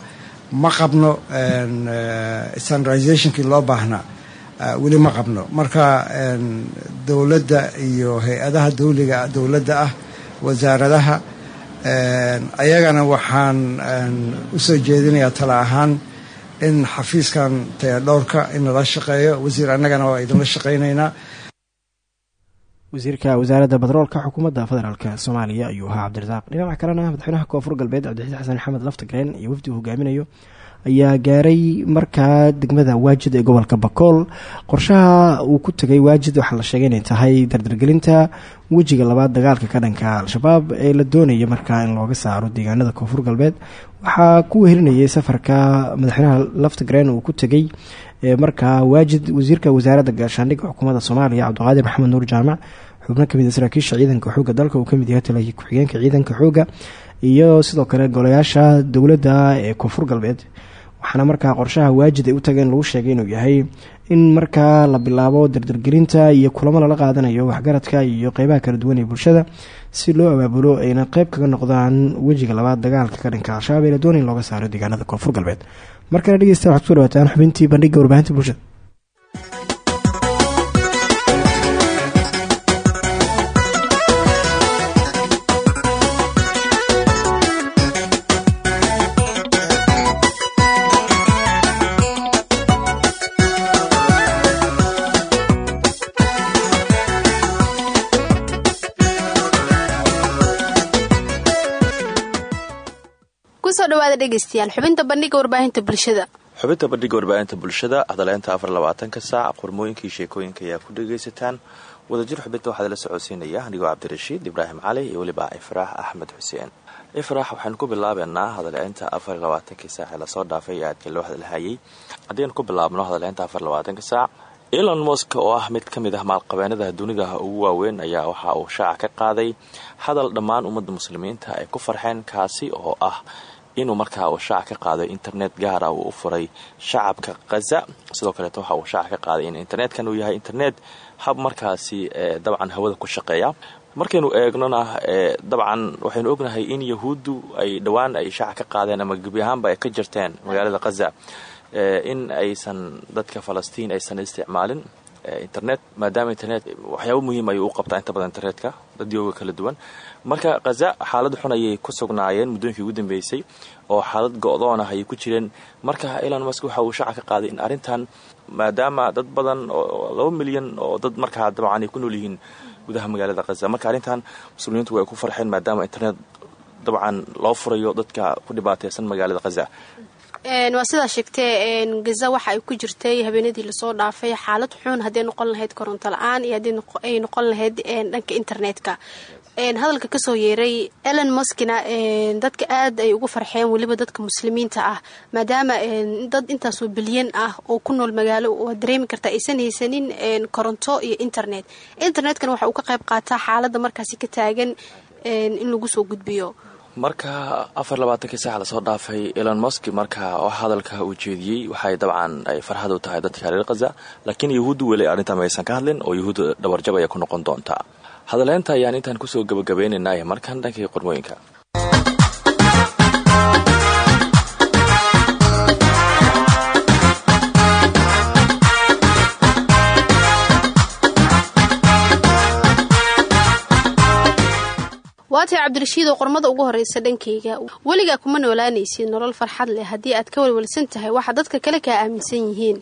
Ma qabno standardizationkii loo baahnaa. Weli ma qabno. Marka dowladda iyo hay'adaha dawliga dowladda ah wasaaradaha ayagana waxaan u soo jeedinayaa tala ahaan in xafiiskan taya dhowrka in lala shaqeeyo. Wasiir annagana waa idinla shaqaynaynaa wasiirka wasaaradda batroolka xukuumadda federaalk soomaaliya ayuu ahaa cabdirasaaq. Dhinaca kalena madaxweynaha koonfur galbeed cabdixaid xasan maxamed laftagreen iyo wafdi uu hogaaminayo ayaa gaaray markaa degmada waajid ee gobolka bakool. Qorshaha uu ku tegay waajid waxaa la sheegay inay tahay dardargelinta wejiga labaad dagaalka ka dhanka al-shabaab ee la doonaya markaa in looga saaro deegaanada koonfur galbeed. Waxaa ku wehelinayay safarka madaxweynaha laftagreen uu ku tegay markaa waajid wasiirka wasaaradda gaashaandhigga xukuumadda soomaaliya cabdiqaadir maxamed nuur jaamac xubno ka mid saraakiisha ciidanka xoogga dalka uu ka mid yahay taliya ku-xigeenka ciidanka xoogga iyo sidoo kale golayaasha dowladda ee koonfur galbeed. Waxaana markaa qorshaha waajid ay u tageen lagu sheegay inuu yahay in markaa la bilaabo dardargelinta iyo kulamo lala qaadanayo waxgaradka iyo qeybaha kala duwan ee bulshada si loo abaabulo ayna qeyb kaga noqdaan wejiga labaad dagaalka ka dhanka al-shabaab ee looga saaro deegaanada koonfur galbeed markana dhegeysta waxad kuso dhawaataan xubintii bandhigga warbaahinta bulshada dhawaada dhegaystayaal. Xubinta bandhiga warbaahinta bulshada. Xubinta bandhiga warbaahinta bulshada hadaleynta afar labaatanka saac qormooyinkii sheekooyinka ayaa ku dhagaysataan wadajir xubinta waxaa la socodsiinaya anigoo cabdirashiid ibraahim cali iyo weliba ifraax axmed xuseen. Ifraax waxaynu ku bilaabeynaa hadaleynta afar labaatankii saac ee la soo dhaafay ee aadka loo hadalhayay. Haddaynu ku bilaabno hadaleynta afar labaatanka saac elon mosk oo ah mid ka mid ah maalqabeenada dunida ugu waaweyn ayaa waxa uu shaaca ka qaaday hadal dhammaan ummadda muslimiinta ay ku farxeen kaasi oo ah inuu markaa uu shaaca ka qaaday internet gaara uu u furay shacabka khaza sidoo kaleeto waxa uu shaaca ka qaaday in internetkan uu yahay internet hab markaasi dabcan hawada ku shaqeeya. Markaynu eegnona dabcan waxaynu ognahay in yahuuddu ay dhowaan ay shaaca ka qaadeen ama gebi ahaanba ay ka jirteen magaalada khaza in aysan dadka falastiin aysan isticmaalin internet maadaama internet waxyaaba muhiim ayuu u qabtaa inta badan internetka dadyooga kala duwan. Marka khaza xaalad xun ayay ku sugnaayeen muddooyinkii ugu dambeysay oo xaalad go-doon ah ayay ku jireen. Marka elon musk waxa uu shaaca ka qaaday in arrintan maadaama dad badan oo laba milyan oo dad markaa dabcan ay ku nool yihiin gudaha magaalada khaza marka arrintan muslimiintu way ku farxeen maadaama internet dabcan loo furayo dadka ku dhibaateysan magaalada khaza waa sidaa sheegtee gaza waxa ay ku jirtay habeenadii la soo dhaafay xaalad xun hadday noqon lahayd koronto la'aan iyo haddii ay noqon lahayd dhanka internetka. Hadalka ka soo yeeray elon moskina dadka aad ay ugu farxeen weliba dadka muslimiinta ah maadaama dad intaasoo bilyan ah oo ku nool magaalo waad dareemi kartaa aysan haysanin koronto iyo internet. Internetkana waxa uu ka qayb qaataa xaalada markaasi ka taagan in lagu soo gudbiyo marka afar labaatankii saac la soo dhaafay elon mosk marka wax hadalka uu jeediyey waxay dabcan ay farxad u tahay dadka reer khaza laakiin yahuuddu weli arrintan maysan ka hadlin oo yahuudda dhabarjab ayaa ku noqon doontaa hadaleynta ayaan intaan ku soo gabagabeynaynaa markan dhankii qormooyinka waatay cabdirashiidoo qormada ugu horeysa dhankayga weligaa kuma noolaanaysid nolol farxad leh haddii aad ka walwalsan tahay waxa dadka kale kaa aaminsan yihiin.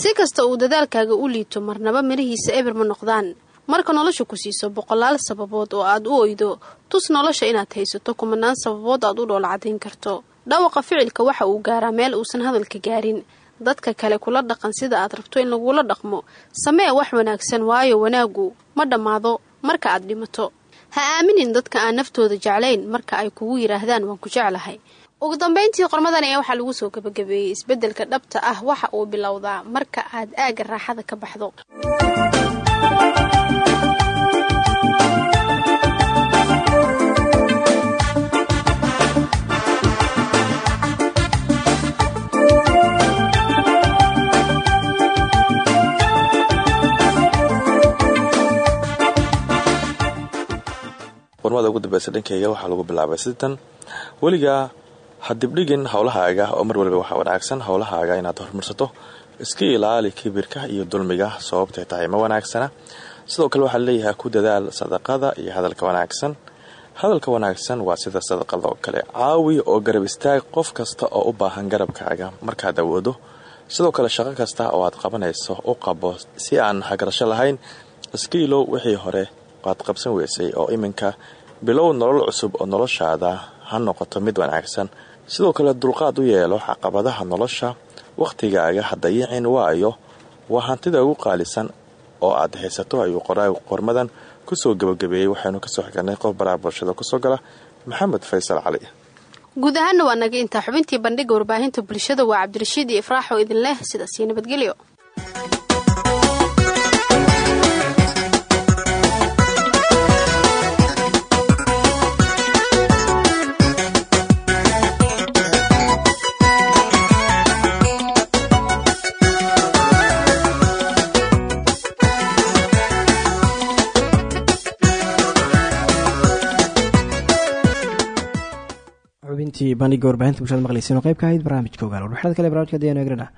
Si kasta uu dadaalkaaga u liito marnaba mirihiisa eber ma noqdaan. Marka nolosha ku siiso boqolaal sababood oo aad u oydo tus nolosha inaad haysato kumanaan sababood aad u dhoola cadayn karto. Dhawaqa ficilka waxa uu gaaraa meel uusan hadalka gaarin. Dadka kale kula dhaqan sida aad rabto in lagula dhaqmo. Samee wax wanaagsan waayo wanaagu. Ma dhammaado marka aad dhimato ha aaminin dadka aan naftooda jeclayn marka ay kugu yidhaahdaan waan ku jeclahay. Ugu dambeyntii qormadan ayaa waxaa lagu soo gabagabeeyey isbeddelka dhabta ah waxa uu bilowdaa marka aad aagga raaxada ka baxdo qormada ugu dambeysa dhankeyga waxaa lagu bilaabay sidan. Weligaa ha dibdhigin howlahaaga oo mar waliba waxaa wanaagsan howlahaaga inaad horumarsato. Iska ilaali kibirka iyo dulmiga sababtay tahay ma wanaagsana. Sidoo kale waxaa leeyahay ku dadaal sadaqada iyo hadalka wanaagsan. Hadalka wanaagsan waa sida sadaqada oo kale caawi oo garab istaag qof kasta oo u baahan garabkaaga markaad awoodo. Sidoo kale shaqo kasta oo aad qabanayso u qabo si aan hagarasho lahayn. Iska ilow wixii hore waad qabsan weysay oo iminka bilow nolol cusub oo noloshaada ha noqoto mid wanaagsan. Sidoo kale dulqaad u yeelo caqabadaha nolosha wakhtigaaga ha dayicin waayo waa hantida ugu qaalisan oo aad haysato ayuu qoraagu qormadan ku soo gabagabeeyey. Waxaynu ka soo xiganay qof baraha bulshada ku soo gala maxamed faysal cali. Guud ahaana waa naga intaa xubintii bandhiga warbaahinta bulshada. Waa cabdirashiid iyo ifraax oo idin leh sidaasio nabadgelyo xubintii bandhiga warbaahinta bulshada maqleysiin oo ka ahayd barnaamijka ogaal warwaxyada kale barnamijka haddii aynu eegnana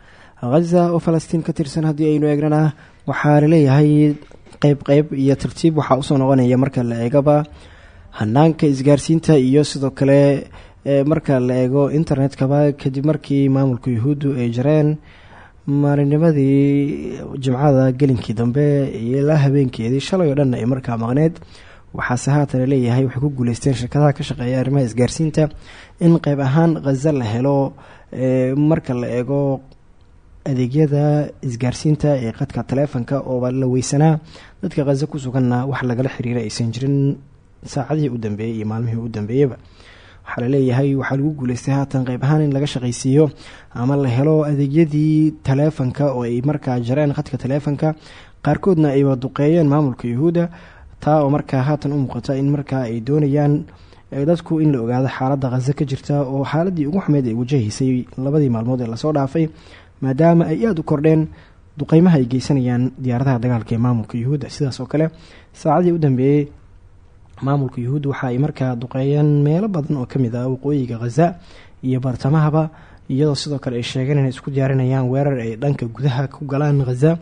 oo falastiin ka tirsan haddii aynu eegnana waxaa la leeyahay qeyb qeyb iyo tartiib waxaa u soo noqonaya marka la eegaba hanaanka isgaarsiinta iyo sidoo kale marka la eego internetkaba kadib markii maamulka yuhuuddu ay jareen maalinimadii jimcada gelinkii dambe ilaa habeenkeedii shalay oo dhan ay markaa maqneed waxaase haatan leeyahay waxay ku guuleysteen shirkadaha ka shaqeeya arrimaha isgaarsiinta in qeyb ahaan khaza la helo marka la eego adeegyada isgaarsiinta ee qadka taleefonka oo la weysanaa dadka khaza ku suganna wax lagala xiriira aysan jirin saacadihii u dambeeyey iyo maalmihii u dambeeyaba waxaa la leeyahay waxaa lagu guuleystay haatan qeyb ahaan in laga shaqaysiiyo ama la helo adeegyadii taleefonka oo ay markaa jareen khadka taleefonka qaarkoodna ay waduqeeyeen maamulka yuhuudda taa oo markaa haatan u muuqata in markaa ay doonayaan dadku in la ogaado xaaladda khaza ka jirta oo xaaladii ugu xumeyd ay wajahaysay labadii maalmood ee la soo dhaafay maadaama ay aada u kordheen duqeymaha ay geysanayaan diyaaradaha dagaalka ee maamulka yuhuudda. Sidaas oo kale saacadii u dambeeyey maamulka yuhuudda waxa ay markaa duqeeyeen meelo badan oo ka mid ah waqooyiga khaza iyo bartamahaba iyadoo sidoo kale ay sheegeen inay isku diyaarinayaan weerar ay dhanka gudaha ku galaan khaza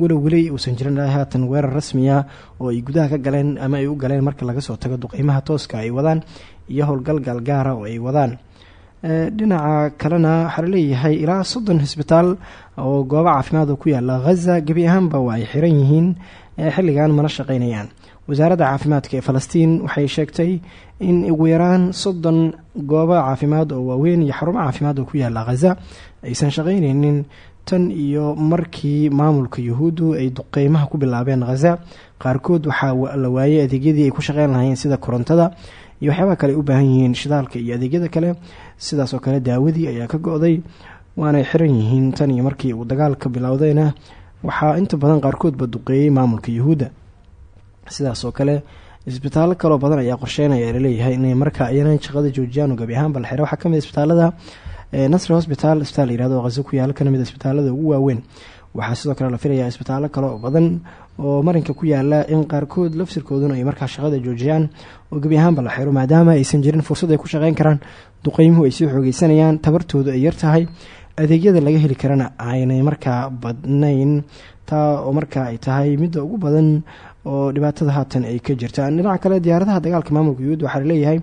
walow weli uusan jirin haatan weerar rasmiya oo ay gudaha ka galeen ama ay u galeen marka laga soo tago duqeymaha tooska ay wadaan iyo howlgal gaalgaara oo ay wadaan. Dhinaca kalena waxaa la leeyahay ilaa soddon cisbitaal oo goobo caafimaad ku yaalla khaza gebi ahaanba waa xiran yihiin xilligan mana shaqeynayaan wasaaradda caafimaadka ee falastiin waxay sheegtay in ugu yaraan soddon goobo caafimaad oo waaweyn iyo xarumo caafimaad oo ku yaalla khaza aysan shaqeyneynin tan iyo markii maamulka yuhuuddu ay duqeymaha ku bilaabeen khaza qaarkood waxaa la waayay adeegyadii ay ku shaqeyn lahaayeen sida korontada iyo waxyaabaha kale u baahan yihiin shidaalka iyo adeegyada kale. Sidaas oo kale daawadii ayaa ka go-day waanay xiran yihiin tan iyo markii uu dagaalka bilowdayna. Waxaa inta badan qaarkoodba duqeeyey maamulka yuhuudda. Sidaas oo kale isbitaallo kaloo badan ayaa qorsheynaya la leeyahay inay markaa ayana shaqada joojiyaan oo gabi ahaanba la xira waxaa ka mid isbitaalada nasri hosbital isbitaal layirahdo khazo ku yaalla kana mid isbitaalada ugu waaweyn. Waxaa sidoo kale la filayaa isbitaallo kale oo badan oo marinka ku yaalla in qaarkood lafsirkooduna ay markaa shaqada joojiyaan oo gebi ahaanba la xiro maadaama aysan jirin fursad ay ku shaqeyn karaan. Duqeymuhu ay sii xoogeysanayaan tabartoodu ay yartahay adeegyada laga heli karana aynay markaa badnayn. Taa oo markaa ay tahay midda ugu badan oo dhibaatada haatan ay ka jirtaan. Dhinaca kale diyaaradaha dagaalka maamulka yuhuud waxaa la leeyahay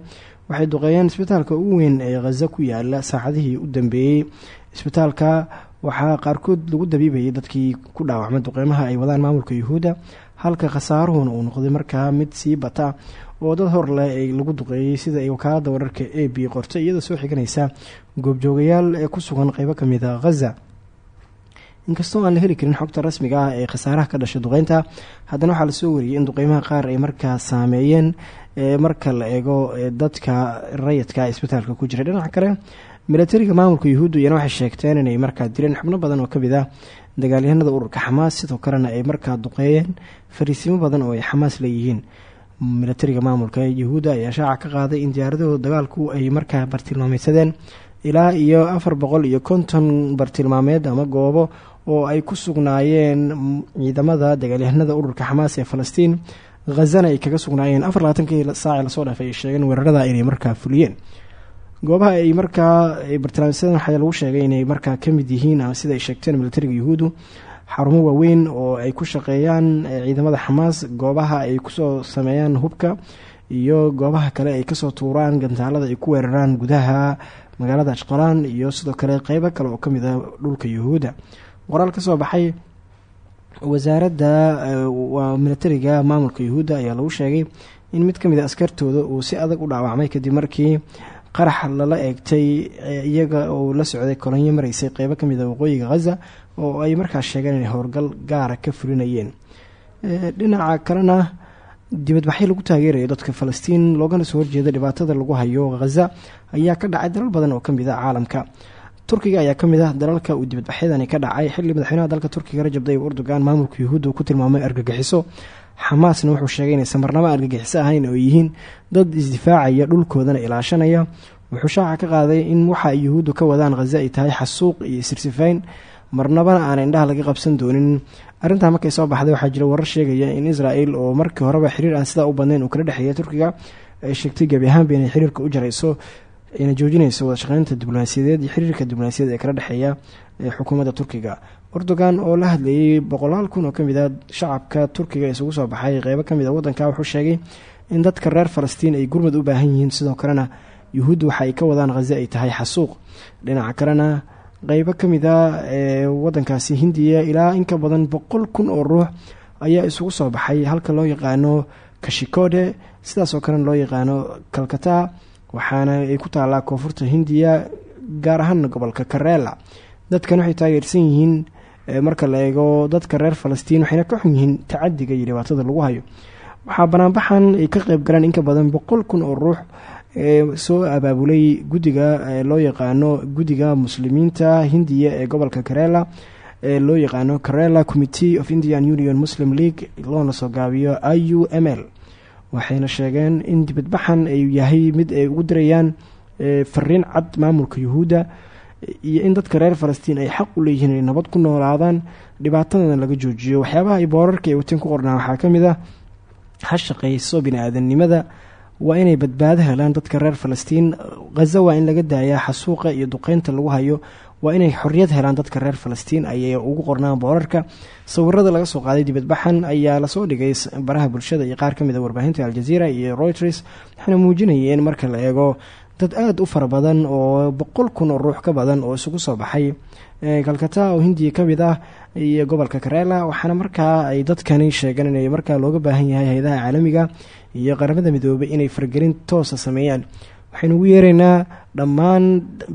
waxay duqeeyeen isbitaalka ugu weyn ee khaza ku yaalla saacadihii u dambeeyey. Isbitaalka waxaa qaarkood lagu dabiibayay dadkii ku dhaawacmay duqeymaha ay wadaan maamulka yuhuudda halka khasaaruhuna uu noqday markaa mid sii bata oo dad hor leh ay lagu duqeeyey sida ay wakaalada wararka a b qortay iyadoo soo xiganaysa goobjoogayaal ee ku sugan qeybo ka mid a khaza inkastoo aan la heli karin xogta rasmiga ah ee khasaaraha ka dhashay duqeynta haddana waxaa la soo wariyey in duqeymaha qaar ay markaa saameeyeen marka la eego dadka rayidka isbitaalka ku jira dhinaca kale milatariga maamulka yuhuuddu iyana waxay sheegteen inay markaa dileen xubno badan oo ka mid ah dagaalyahanada ururka xamaas sidoo kalena ay markaa duqeeyeen fariisimo badan oo ay xamaas leeyihiin milatariga maamulka yuhuudda ayaa shaaca ka qaaday in diyaaradahooda dagaalku ay markaa bartilmaameysadeen ilaa iyo afar boqol iyo konton bartilmaameed ama goobo oo ay ku sugnaayeen ciidamada dagaalyahanada ururka xamaas ee falastiin. Khazana ay kaga sugnaayeen afar labaatankii saaci la soo dhaafay ay sheegeen weerarada inay markaa fuliyeen. Goobaha ay markaa bartilmaameysadeen waxaa lagu sheegay inay markaa ka mid yihiin sida ay sheegteen militariga yuhuuddu. Xarumo waaweyn oo ay ku shaqeeyaan ciidamada xamaas goobaha ay ku soo sameeyaan hubka iyo goobaha kale ay ka soo tuuraan gantaalada ay ku weeraraan gudaha magaalada ashqalaan iyo sidoo kale qeybo kale oo ka mid ah dhulka yuhuudda qoraal ka soo baxay wasaaradda waa militariga maamulka yuhuudda ayaa lagu sheegay in mid ka mid a askartooda uu si adag u dhaawacmay kadib markii qarax lala eegtay iyaga oo la socday kolonyo maraysay qeybo ka mid a waqooyiga khaza oo ay markaas sheegeen inay howlgal gaara ka fulinayeen. Dhinaca kalena dibadbaxyo lagu taageerayo dadka falastiin loogana soo horjeeda dhibaatada lagu hayo khaza ayaa ka dhacay dalal badan oo ka mid ah caalamka turkiga ayaa ka mid ah dalalka uu dibadbaxyadani ka dhacay. Xilli madaxweynaha dalka turkiga rajab tayyib erdogan maamulka yuhuudda uu ku tilmaamay argagixiso xamaasna wuxuu sheegay inaysan marnabo argagixiso ahayn oo yihiin dad isdifaacaya dhulkoodana ilaashanaya. Wuxuu shaaca ka qaaday in waxa ay ka wadaan khaza ay tahay xasuuq iyo isirsifayn marnabana aan indhaha laga qabsan doonin. Arrintaa markay soo baxday waxaa jira warar sheegaya in israel oo markii horeba xiriir aan sidaa u badnayn uu kala dhexeeya turkiga ay sheegtay gebi ahaanba inay xiriirka u jarayso ayna joojinayso wada shaqeynta diblomaasiyadeed iyo xiriirka diblomaasiyadeed ee kala dhexeeya xukuumadda turkiga. Erdogan oo la hadlayay boqolaal kun oo ka mid a shacabka turkiga isugu soo baxay qeybo ka mid a waddanka wuxuu sheegay in dadka reer falastiin ay gurmad u baahan yihiin. Sidoo kalena yuhuudda waxa ay ka wadaan khaza ay tahay xasuuq. Dhinaca kalena qeybo ka mid a ee wadankaasi hindiya ilaa in ka badan boqol kun oo ruux ayaa isugu soo baxay halka loo yaqaano kashikode. Sidaas oo kalena loo yaqaano kalkata waxaana ay ku taallaa koonfurta hindiya gaar ahaana gobolka kareela dadkan waxay taageersan yihiin marka la eego dadka reer falastiin waxayna ka xun yihiin tacadiga iyo dhibaatada lagu hayo. Waxaa banaanbaxan ay ka qeyb galaan inka badan boqol kun oo ruux ee soo abaabulay guddiga loo yaqaano guddiga muslimiinta hindiya ee gobolka kareela ee loo yaqaano karela committee of indian union muslim league loona soo gaabiyo i u m waxayna sheegeen in dibadbaxan ay yahay mid ay ugu dirayaan fariin cad maamulka yuhuudda iyo in dadka reer falastiin ay xaq u leeyihiin inay nabad ku noolaadaan. Dhibaatadana laga joojiyo. Waxyaabaha ay boorarka ay wateen ku qornaa waxaa ka mid ah ha shaqeyso bini-aadamnimada waa inay badbaado helaan dadka reer falastiin. Khaza waa in laga daayaa xasuuqa iyo duqeynta lagu hayo waa inay xorriyad helaan dadka reer falastiin ayay ugu qornaan boorarka sawirada laga soo qaaday dibadbaxan ayaa la soo dhigay baraha bulshada iyo qaar ka mid a warbaahinta aljaziira iyo reuters waxayna muujinayeen marka la eego dad aada u fara badan oo boqol kun oo ruux ka badan oo isugu soo baxay. Kalkata oo hindiya ka mid ah iyo gobolka kareela waxaana markaa ay dadkani sheegeen inay markaa looga baahan yahay hay'adaha caalamiga iyo qaramada midoobay inay fargelin toosa sameeyaan waxaynu ugu yeeraynaa dhammaan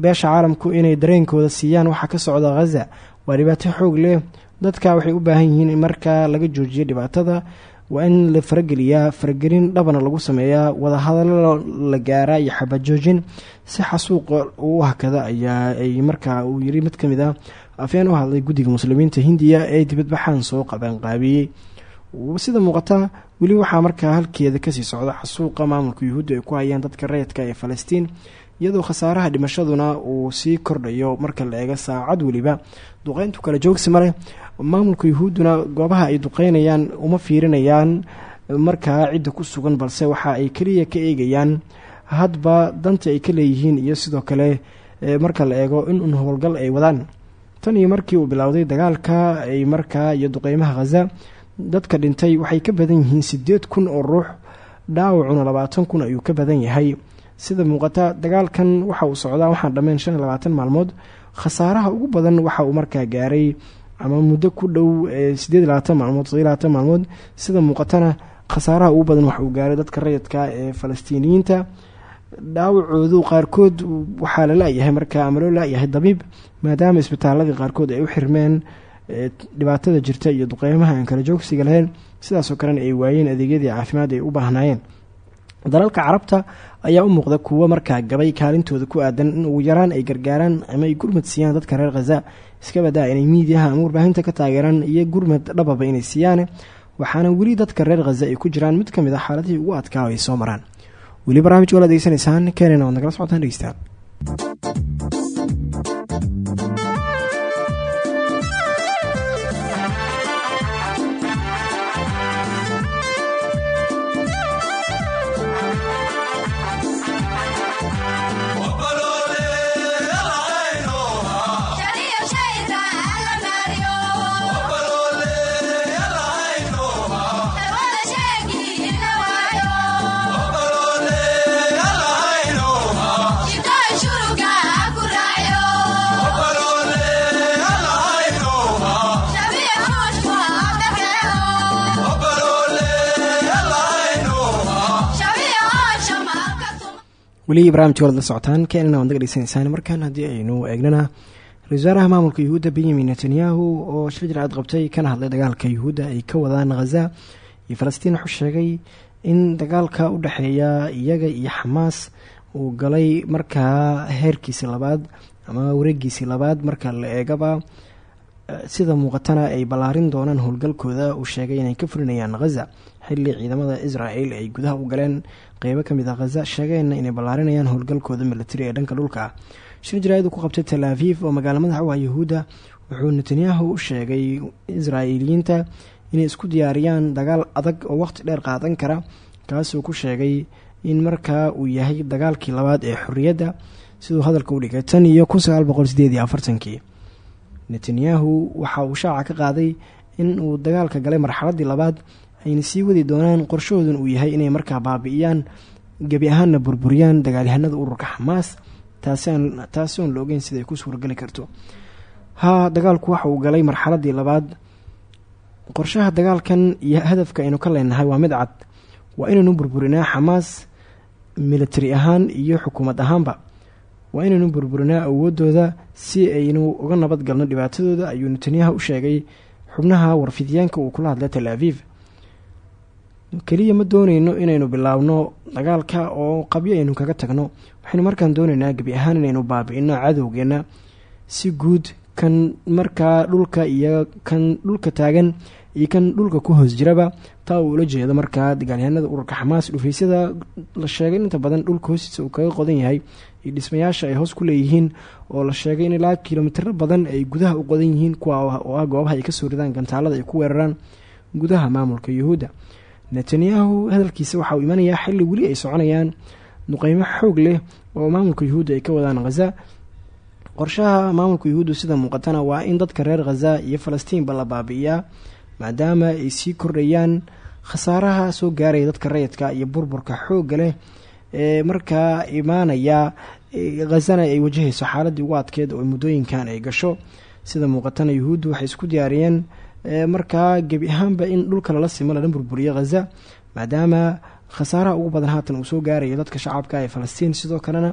beesha caalamku inay dareenkooda siiyaan waxa ka socda khaza waa dhibaato xoog leh. Dadka waxay u baahan yihiin in markaa laga joojiyo dhibaatada waa in la farageliyaa faragelin dhabana lagu sameeyaa wadahadalo la gaaraa iyo xabajoojin si xasuuqa uu hakada ayaa ay markaa uu yiri mid ka mid ah afeen u hadlay guddiga muslimiinta hindiya ee dibadbaxaan soo qabanqaabiyey sida muuqata weli waxaa markaa halkeeda ka sii socda xasuuqa maamulka yuhuudda ay ku hayaan dadka rayidka ee falastiin iyadoo khasaaraha dhimashaduna uu sii kordhayo marka la eego saacad weliba. Duqeyntu kala joogsi maleh maamulka yuhuudduna goobaha ay duqeynayaan uma fiirinayaan markaa cidda ku sugan balse waxa ay keliya ka eegayaan hadba danta ay ka leeyihiin iyo sidoo kale marka la eego in un howlgal ay wadaan. Tan iyo markii uu bilowday dagaalka ay markaa iyo duqeymaha khaza dadka dhintay waxay ka badan yihiin siddeed kun oo ruux dhaawacuna labaatan kun ayuu ka badan yahay. Sida muuqata dagaalkan waxa uu socdaa waxaan dhammeyn shan maalmood khasaaraha ugu badan waxa uu markaa gaaray. Ama muddo ku dhow sideed iyo labaatan maalmood sodyo labaatan maalmood sida muuqatana khasaaraha ugu badan waxa uu gaaray dadka rayidka ee falastiiniyiinta. Dhaawacoodu qaarkood waxaa la la-yahay markaa ama la-yahay dabiib maadaama isbitaaladii qaarkood ay u xirmeen dhibaatada jirta iyo duqeymaha aan kala joogsiga lahayn sidaasoo kalena ay waayeen adeegyadii caafimaad ay u baahnaayeen. Dalalka carabta ayaa u muuqda kuwo markaa gabay kaalintooda ku aadan in ugu yaraan ay gargaaraan ama ay gurmad siiyaan dadka reer khaza iska badaa inay miidiyaha ama warbaahinta ka taageeraan iyo gurmad dhababa inay siiyaan waxaana weli dadka reer khaza ay ku jiraan mid ka mid a xaaladihii ugu adkaa ay soo maraan. Weli barnaamij wala degeysanaysaan keenana waad nagala socotaan dhegeystaan weli barnaamijka walaad la socotaan keenana waad naga markaan haddii aynu eegnana wasaaraha maamulka yuhuudda benyamin netanyahu oo shir jiraacad qabtay kana hadlay dagaalka yuhuudda ay ka wadaan khaza iyo falastiin wuxuu sheegay in dagaalka u dhexeeya iyaga iyo xamaas uu galay markaa heerkiisii labaad ama wareegiisii labaad marka la eegaba sida muuqatana ay ballaarin doonaan howlgalkooda. Uu sheegay inay ka fulinayaan khaza xilli ciidamada israel ay gudaha u galeen qeybo ka mid a khaza sheegeenna inay ballaarinayaan howlgalkooda militari ee dhanka dhulka. Ah shir jaraayadu ku qabtay tel aviv oo magaalo madax u ah wuxuu netanyahu u sheegay israa'iiliyiinta inay isku diyaariyaan dagaal adag oo waqti dheer qaadan kara kaasuu ku sheegay in markaa uu yahay dagaalkii labaad ee xorriyadda siduu hadalka u dhigay tan iyo kun sagaal boqol sideed iyo afartankii. Netanyahu waxa uu shaaca ka qaaday in uu dagaalka galay marxaladdii labaad ayna sii wadi doonaan qorshahoodan uu yahay inay markaa baabi'iyaan gebi ahaanna burburiyaan dagaalyahanada ururka xamaas taasi oon la ogeyn sida ay ku suurageli karto. Haa dagaalku waxa uu galay marxaladdii labaad. Qorshaha dagaalkan iyo hadafka aynu ka leenahay waa mid cad. Waa inaynu burburinaa xamaas militari ahaan iyo xukuumad ahaanba. Waa inaynu burburinaa awoodooda si aynu uga nabad galno dhibaatadooda ayuu netanyahu u sheegay xubnaha warfidyaanka uu kula hadlay tel aviv keliya ma dooneyno inaynu bilaabno dagaalka oo qabyo aynu kaga tagno. Waxaynu markaan dooneynaa gebi ahaan inaynu baabi'ino cadowgeena si guud kan markaa dhulka iyo kan dhulka taagan iyo kan dhulka ku hoos jiraba. Taa uu ula jeedo markaa dagaalyahanada ururka xamaas dhufeysyada la sheegay inta badan dhulka hoostiisa uu kaga qodan yahay iyo dhismayaasha ay hoos ku leeyihiin oo la sheegay in ilaa kilomitiro badan ay gudaha u qodan yihiin kuwa oo ah goobaha ay ka soo ridaan gantaalada ay ku weeraraan gudaha maamulka yuhuudda netanyahu hadalkiisa waxa uu imanayaa xilli weli ay soconayaan. Duqeymo xoog leh oo maamulka yuhuudda ay ka wadaan khaza qorshaha maamulka yuhuuddu sida muuqatana waa in dadka reer khaza iyo falastiinba la baabi'iyaa maadaama ay sii kordhayaan khasaaraha soo gaaraya dadka rayidka iyo burburka xoogga leh ee markaa imaanaya khazana ay wajahayso xaaladii ugu oo muddooyinkan ay gasho. Sida muuqatana yuhuuddu waxay isku diyaariyeen markaa gebi ahaanba in dhulka lala simo lala burburiyo khaza maadaama khasaaraha ugu badan haatan uu soo gaarayo dadka shacabka ee falastiin. Sidoo kalena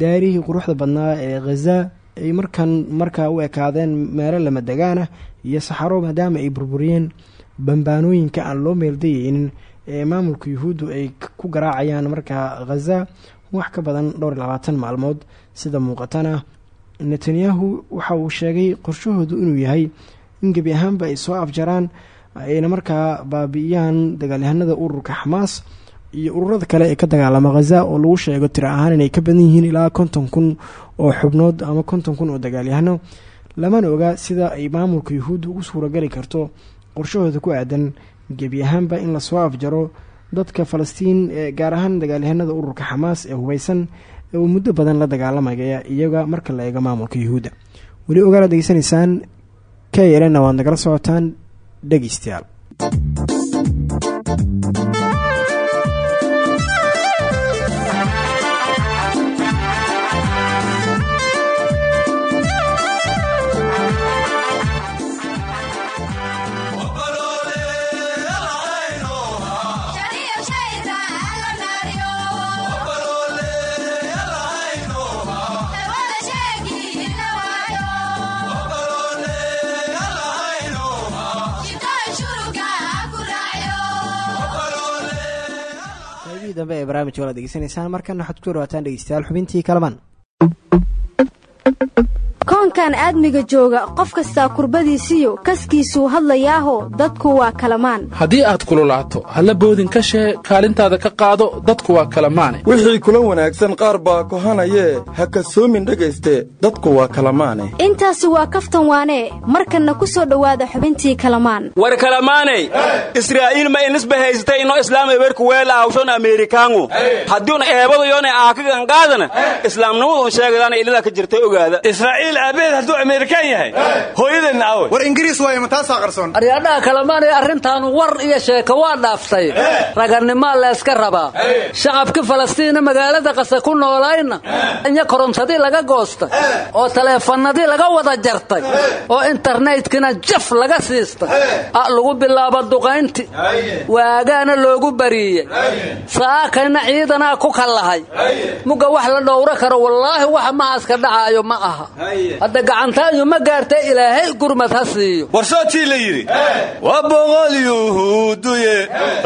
daarihii quruxda badnaa ee khaza ay markan markaa u ekaadeen meelo lama degaanah iyo saxaro maadaama ay burburiyeen bambaanooyinka aan loo meeldayeynin ee maamulka yuhuuddu ay ku garaacayaan markaa khaza wax ka badan dhowr iyo labaatan maalmood sida muuqatana netanyahu waxa uu sheegay qorshahoodu inuu yahay in gebi ahaanba ay soo afjaraan ayna markaa baabi'iyaan dagaalyahanada ururka xamaas iyo ururada kale ee ka dagaalama khaza oo lagu sheego tiro ahaan inay ka badan yihiin ilaa konton kun oo xubnood ama konton kun oo dagaalyahano. Lamana oga sida ay maamulka yuhuudda ugu suuragali karto qorshahooda ku aadan gebi ahaanba in la soo afjaro dadka falastiin gaar ahaan dagaalyahanada ururka xamaas ee hubeysan ee uu muddo badan la dagaalamaya iyaga marka la eego maamulka yuhuudda. Weli ogaala degeysanaysaan k lna waad nagala socotaan dhegeystayaal qaybihii dambe ee barnaamijka waad degeysanaysaan markana waxaad ku soo dhawaataan dhegeystayaal xubintii kalamaan koonkan aadmiga jooga qof kastaa kurbadiisiyo kaskiisuu hadlayaaho dadku waa kalamaan. Haddii aad kululaato halla boodin ka shee kaalintaada ka qaado dadku waa kalamaane. Wixii kula wanaagsan qaar baa kohanayee ha kasoomin dhegayste dadku waa kalamaane. Intaasi waa kaftan waanee markanna ku soo dhowaada xubintii kalamaan. War kalamaaney israa'iil ma inisba haysatay ino islaamay werku weela awshon ameerikaangu. Haddiun eebadayone aakagan qaadana islaamnimadun sheegadana ilada ka jirtay ogaada aabeed hadduu ameerikaan yahay. Hooyadeenna awe war ingiriis waay mataasaa qarsoon. Aryadhaha kalamaan ee arrintaanu war iyo sheeko waa dhaaftay. Raganimaa layska rabaa. Shacabkii falastiina magaalada qase ku noolayna. Inya korontadii laga goostay. Oo taleefannadii laga wada jartay. Oo internetkina jaf laga siistay. A lagu bilaabo duqaynti waagaana loogu bariiyey. Saakayna ciidanaa ku kallahay. Mugga wax la dhowro karo wallaahi waxa mahaaska dhacaayo ma aha hadda gacantaanyu ma gaartay ilaahay gurmad ha siiyo. Warsootii la yidhi waa boqol yuhuuduye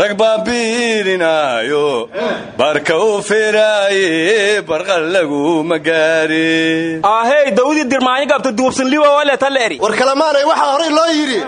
rag baabiirinaayo barka u firaaye barqal laguma gaari. Ahey dawdii dirmaanyo gabta duubsanliwa wale taleeri war kalamaanay waxaa horay loo yidhi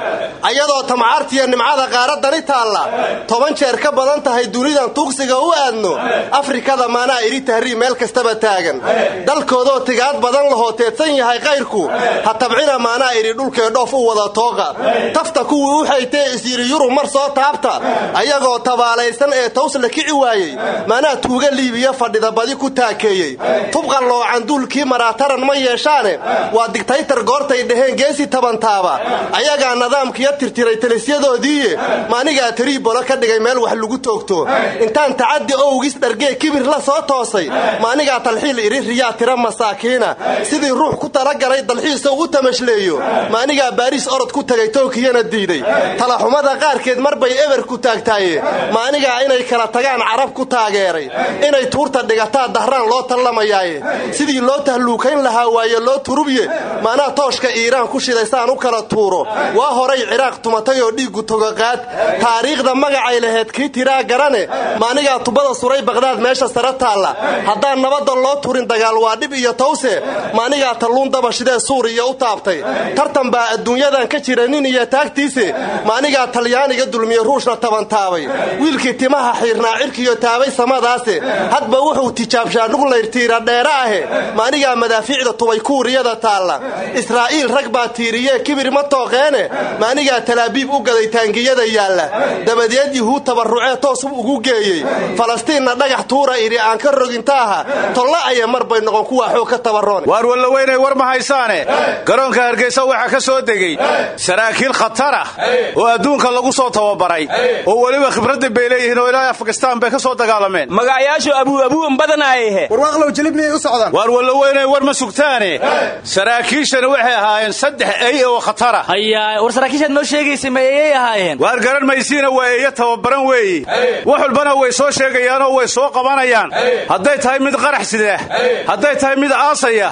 ayadoo tamcaartiyo nimcada qaaradani taalla toban jeer ka badan tahay dunidan tuugsiga u aadno afrikada maanaa idhi tahrii meel kastaba taagan. Dalkoodoo tigaad badan lahoo teedsan yahay kayrku ha tabcina maanaa idhi dhulkee dhoof u wada tooqa tafta kuwii u xaytee isyidhi yurub mar soo taabta. Ayagoo tabaalaysan ee taws la kici waayey maanaa tuuga liibiya fadhida badi ku taakeeyey. Tubqan loocan duulkii maraataran ma yeeshaane? Waa digtaytar goortay dhaheen geesi tabantaaba. Ayagaa nidaamkiya tirtiray talisyadoodiiye maanigaa tariibolo ka dhigay meel wax lagu toogto. Intaan tacaddi owgis dhargee kibir la soo toosay maanigaa talxiil idhi riyaa tira masaakiina. Sidii ruux ku tala talagalay dalxiisa ugu tamashleeyo. Ma anigaa baariis orod ku tagay tookiyana diiday. Talaxumada qaarkeed mar bay eber ku taagtaaye. Ma anigaa inay kala tagaan carab ku taageeray. Inay tuurta dhigataa dahraan loo tallamayaaye sidii loo tahluukayn lahaa waaye loo turubye. Maanaa tooshka iiraan ku shidaysaan u kala tuuro. Waa horay ciraaq tumatay oo dhiiggu togoqaad taariikhda magacay laheyd kii tiraa garane. Ma anigaa tubada suray baqhdaad meesha sare taalla. Haddaan nabadda loo turin dagaal waa dhib iyo tawse ma anigaa talluun dabashidee suuriya u taabtay. Tartan baa adduunyadan ka jira iyo taagtiise ma anigaa talyaaniga dulmiye ruushna tabantaabay wiilkii timaha xiirnaa cirkiyo taabay samadaase hadba wuxuu tijaabshaa nuqlayr tiira dheere ahe. Ma anigaa madaafiicda tubay kuuriyada taalla. Israa'iil rag baa tiiriyee kibir ma tooqeene. Ma anigaa talaabiib u gaday taangiyada yaalla. Dabadeed yuhuud tabarrucee toos ugu geeyey. Falastiinna dhagax tuura idhi aan ka rogintaaha tolla aya mar bay noqon kuwaa xoog ka tabarroone haysaane garoonka hargeysa waxaa ka soo degey saraakiil khatar ah oo adduunka lagu soo tababaray. Oo weliba khibradda bay leeyihiin oo ilaa afganistaan bay ka soo dagaalameen. Magacayaashu abuuabuuan badanaayehe warwaaqlow jilib miyay u socdaan? Waar wallaweynay war ma sugtaane. Saraakiishana waxay ahaayeen saddex ey oo khatara. Hayaa war saraakiishaad noo sheegaysay ma eeyay ahaayeen? Waar garan maysiina waa eeyo tababaran weeyi. Wax walbana way soo sheegayaanoo way soo qabanayaan. Hadday tahay mid qarax sida hadday tahay mid aasaya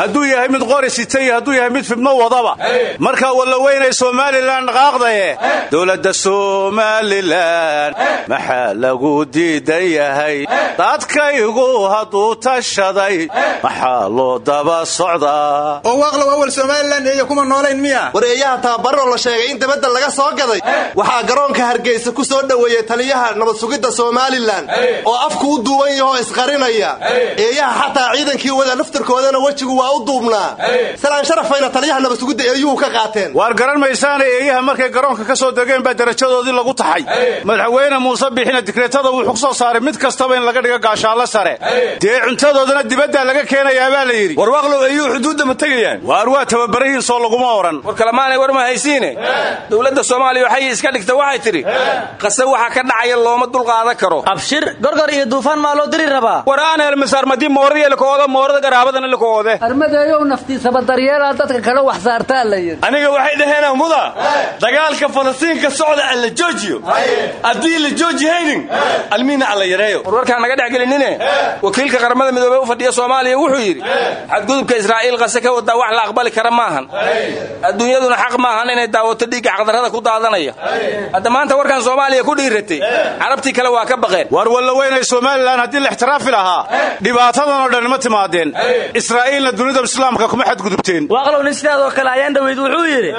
hadduu yahay mid qori sita iyo hadduu yahay mid fidmo wadaba. Marka wallaweynay somalilan dhaqaaqdaye dowladda somalilan maxaa lagu diidan yahay dadkaygu hadduu tashaday maxaa loo daba socdaa oo waaqlow awal somalilan eeya kuma noolayn miya. War eeyaha tababaroo la sheegay in dabadda laga soo gaday. Waxaa garoonka hargeysa ku soo dhoweeyey taliyaha nabad sugidda somalilan oo afku u duuban yahoo isqarinaya eeyaha xataa ciidankii wada laftarkoodana wejigu waa u duubnaa salaan sharafayna taliyaha nabad sugidda eeyuhu ka qaateen. Waar garan maysaana eeyaha markay garoonka ka soo degeen baa darajadoodii lagu taxay. Madaxweyne muuse bixina dikreetada wuxuu ku soo saaray mid kastaba in laga dhigo gaashaallo sare. Dee cuntadoodana dibaddaa laga keenayaa baa la yidhi. War waaqlow eeyuhu xuduudda ma tegayaan? Waar waa tababarahiin soo laguma odhan war kalemaanay war ma haysiine? Dowladda soomaaliya waxay iska dhigta waxay tidhi qase waxa ka dhacaya looma dulqaadan karo. Abshir gorgor iyo duufaan maa loo diri rabaa? War aan helmasarmadii mooradiya lakooda moorada garaabadana lakoode naftiisaba daryeelaa dadka kale wax saartaa la yidhi. Aniga waxay dhaheen muda. Dagaalka falastiinka socda aan la joojiyo. Haddii la joojihaynin almiina aan la yareeyo. War warkaan naga dhex gelinine wakiilka qaramada midoobey u fadhiya soomaaliya wuxuu yidhi xadgudubka israa'iil qase ka wadaa wax la aqbali kara maahan adduunyaduna xaq maahan inay daawato dhiigga xaqdarrada ku daadanaya. Hadda maanta warkan soomaaliya ku dhiiratay carabtii kale waa ka baqeen. Waar wallaweynay somalilan haddii la ixtiraafi lahaa dhibaatadan oo dhan ma timaadeen. Israa'iilna dunida islaamka kuma xadgudubteen. Waaqlow nin sidaadoo kale ayaan dhoweyd wuxuu yidhi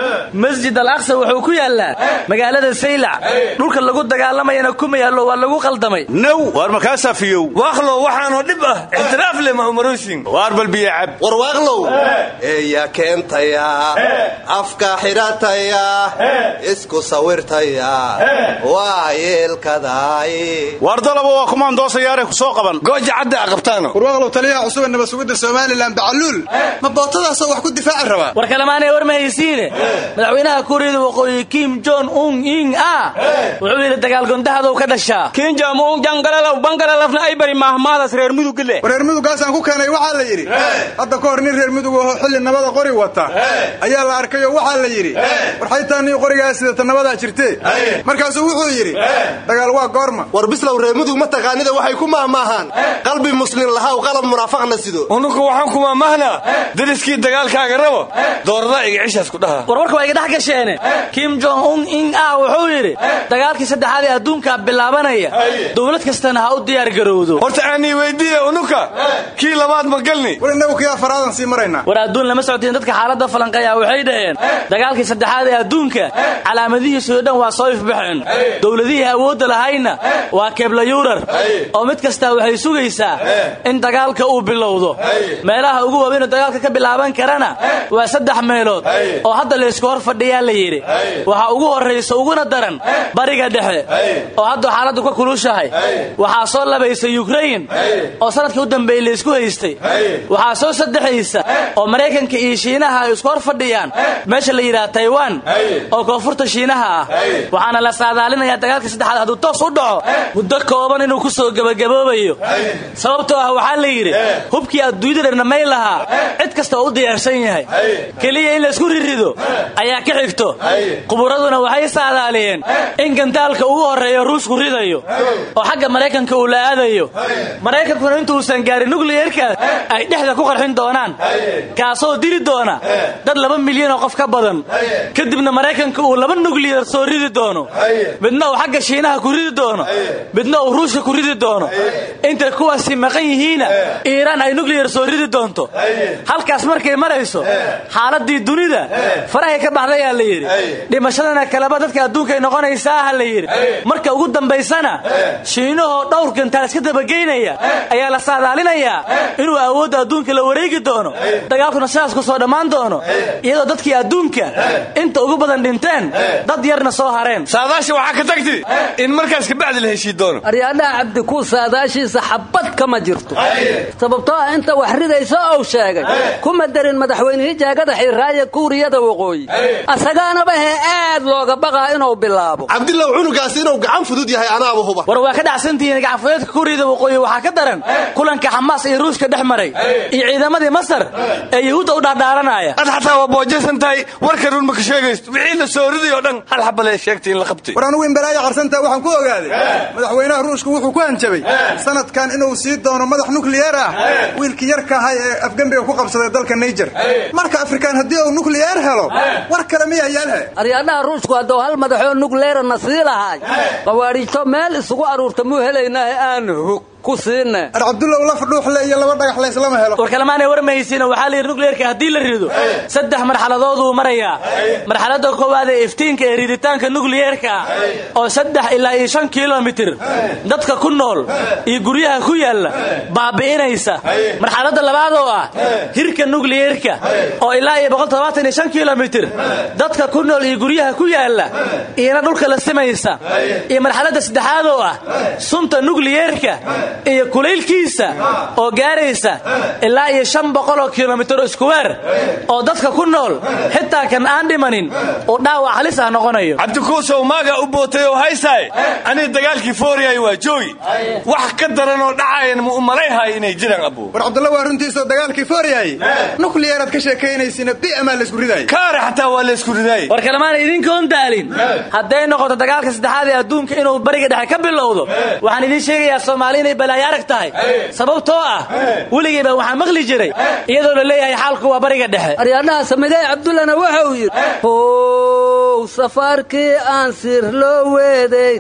masjid al aqsa wuxuu ku yaallaa magaalada saylac. Dhulka lagu dagaalamayana kuma yaallo waa lagu qaldamay now waar makaasaa fiyow waaqlow waxaanoo dhib ah ixtiraaf leh mahumaroosin waar balbiya cab? War waaqlow eeya keentaya. Afka xidhataya isku sawirtaya. Waa yeelkadaay. Waar dalaba waa kumaandoosayaare ku soo qaban? Gooja cadda a qabtaano. War waaqlow taliyaha cusub ee nabad sugidda somalilan bacaluul ma bootadaasoo wax ku difaaci rabaa war kalemaanay war ma haysiine madaxweynaha kuuriyada waqooyi kim jon un ing a. Wuxuu yidhi dagaal gondahadow ka dhashaa. Kinjamuun jangalalow bangalalafna ay bari maahmaadas reer mudugile war reer mudugaasaan ku keenay waxaa la yidhi. Hadda ka hor nin reer mudug oo xilli nabada qori wata. Ayaa la arkayoo waxaa la yidhi. War xaytaa nin qorigaa sidata nabadaa jirtee markaasuu wuxuu yidhi dagaal waa goorma. War bislow reer mudug ma taqaanida waxay ku maahmaahaan qalbi muslim lahaw qalab munaafaqna sido. Unuku waxaan ku maahmaahnaa dariskii dagaalkaaga rabo? Doorada iga cishaas ku dhaha. War warka waa iga dhex gasheene kim jong un ing a wuxuu yidhi dagaalkii saddexaad ee adduunkaa bilaabanaya dowlad kastana ha u diyaar garowdo. Horta aanii weydiiya unuka. Kii labaad ma galni. War innagu kii afaraadan sii maraynaa war adduun lama socotiin dadka xaaladda falanqeeya waxay dhaheen dagaalkii saddexaad ee adduunka calaamadihiisoo dhan waa soo ifbaxeen. Dowladihii awoodda lahayna waa keblayuurar oo mid kastaa waxay sugaysaa in dagaalka uu bilowdo. Meelaha ugu waaweyn oo dagaalka ka bilaaban karana? Waa saddex meelood. Oo hadda laysku hor fadhiyaa la yidhi. Waxaa ugu horraysa uguna daran bariga dhexe. Oo hadda xaaladdu ka kulushahay. Waxaa soo labaysa yukrain oo sannadkii u dambeeyey laysku haystay. Waxaa soo saddexaysa oo maraykanka iyo shiinaha ay isku hor fadhiyaan. Meesha la yidhaha taiwan. Oo koonfurta shiinaha ah. Waxaana la saadaalinayaa dagaalka saddexaad hadduu toos u dhaco. Muddo kooban inuu ku soo gebagaboobayo sababtoo ah waxaa la yidhi hubkii adduunyada dharnamay lahaa kasta oo u diyaarsan yahay. Keliya in laysku rirido ayaa ka xigto. Quburaduna waxay saadaaliyeen in gantaalka ugu horreeyo ruushku ridayo oo xagga maraykanka uu la aadayo. Maraykankuna intuusan gaarin nukliyerkaas ay. dhexda ku qarxin doonaan. Kaasoo diri doona dad laba milyan oo qof ka badan. Kadibna maraykanka uu laba nukliyar soo ridi doono. Midna uu xagga shiinaha ku ridi doono. Midna uu ruushka ku ridi doono. Intay kuwaasi maqan yihiinna iiraan ay nukliyar soo ridi doonto halkaas markay marayso xaaladii dunida farahay ka baxdayaa la yidhi. Dhimashadana kaleba dadka adduunkay noqonaysaa ha la yidhi. Marka ugu dambaysana shiinahoo dhowr gantaal iska dabageynaya ayaa la saadaalinayaa inuu awoodda adduunka la wareegi doono dagaalkuna sidaas ku soo dhammaan doono iyadoo dadkii adduunka inta ugu badan dhinteen dad yarna soo hareen. Saadaasha waxaa ka tagti in markaas kabacdi la heshii doono. Aryaadhaha cabdikuus saadaashiisa xabad kama jirto. Sababtoo ah inta wax ridaysa ou sheegay kuma darin madaxweynihii jaagada xiiraaye kuuriyada waqooyi. Asagaanaba hee aad looga baqaa inuu bilaabo. Cabdilow cunugaas inuu gacan fudud yahay anaaba huba war waa ka dhacsantihiin gacanfudeedka kuuriyada waqooyi waxaa ka daran kulanka xamaas iyo ruushka dhex maray. Iyo ciidamadii masar ee yuhuudda u dhaardhaaranaya ad xataa waa boojaysan tahay warka run ma ka sheegaysto. Wixii la soo riday oo dhan hal xabale sheegtay in la qabtay. War anugu in balaayo qarsantaa waxaan ku ogaaday madaxweynaha ruushku wuxuu ku hanjabay sanadkan inuu sii doono madax nukliyeer ah. Wiilkii yarka ahay ee afgembiga ku qabsaday dalka niger. Marka afrikaan haddii uu nukliyeer helo war kale miyaa yaalhe aryaadhaha ruushku hadduu hal madaxoo nukleerana sii lahaay. Qawaadhiijto meel isugu aruurta muu helaynaahe aan hog ku siine ar cabdullow laf dhuuxle iyo laba dhagax layslama helo. War kalemaanay war mahaysiina waxaa la yidhi nukleerka haddii la rido saddex marxaladooduu marayaa. Marxaladda koowaad ee iftiinka ee riditaanka nukliyeerka oo saddex ilaa iyo shan kilomitir dadka ku nool iyo guryaha ku yaalla baabi'inaysa. Marxaladda labaad oo ah hirka nukliyeerka oo ilaa iyo boqol todobaatan iyo shan kilomitir dadka ku nool iyo guryaha ku yaalla iyana dhulka la simaysa. Iyo marxaladda saddexaad oo ah sunta nukliyeerka iyo kulaylkiisa oo gaaraysa ilaa iyo shan boqoloo kilomitir iskuweer oo dadka ku nool xitaa kan aan dhimanin uu dhaawac halis ah noqonayo. Cabdikuusow maaga u bootay oo haysaay? Aniga dagaalkii fooriyay waa joogi wax ka daran oo dhacayan ma u malayhaay inay jiraan abu? War cabdulla waa runtiisoo dagaalkii fooriyay nukliyeeraad ka sheekaynaysina bi'amaa laysku ridaayay kaare xataa waa laysku ridaayay war kalemaana idinkoon daalin. Hadday noqoto dagaalka saddexaad ee adduunka inuu bariga dhexe ka bilowdo waxaan idiin sheegayaa soomaali inay balaayo arag tahay sababtoo ah weligayba waxaa maqli jiray. Iyadoo la leeyahay xaalku waa bariga dhexe. Aryaadhaha samigay cabdullana waxa uu yidhi how safaarkii aan sir loo weeday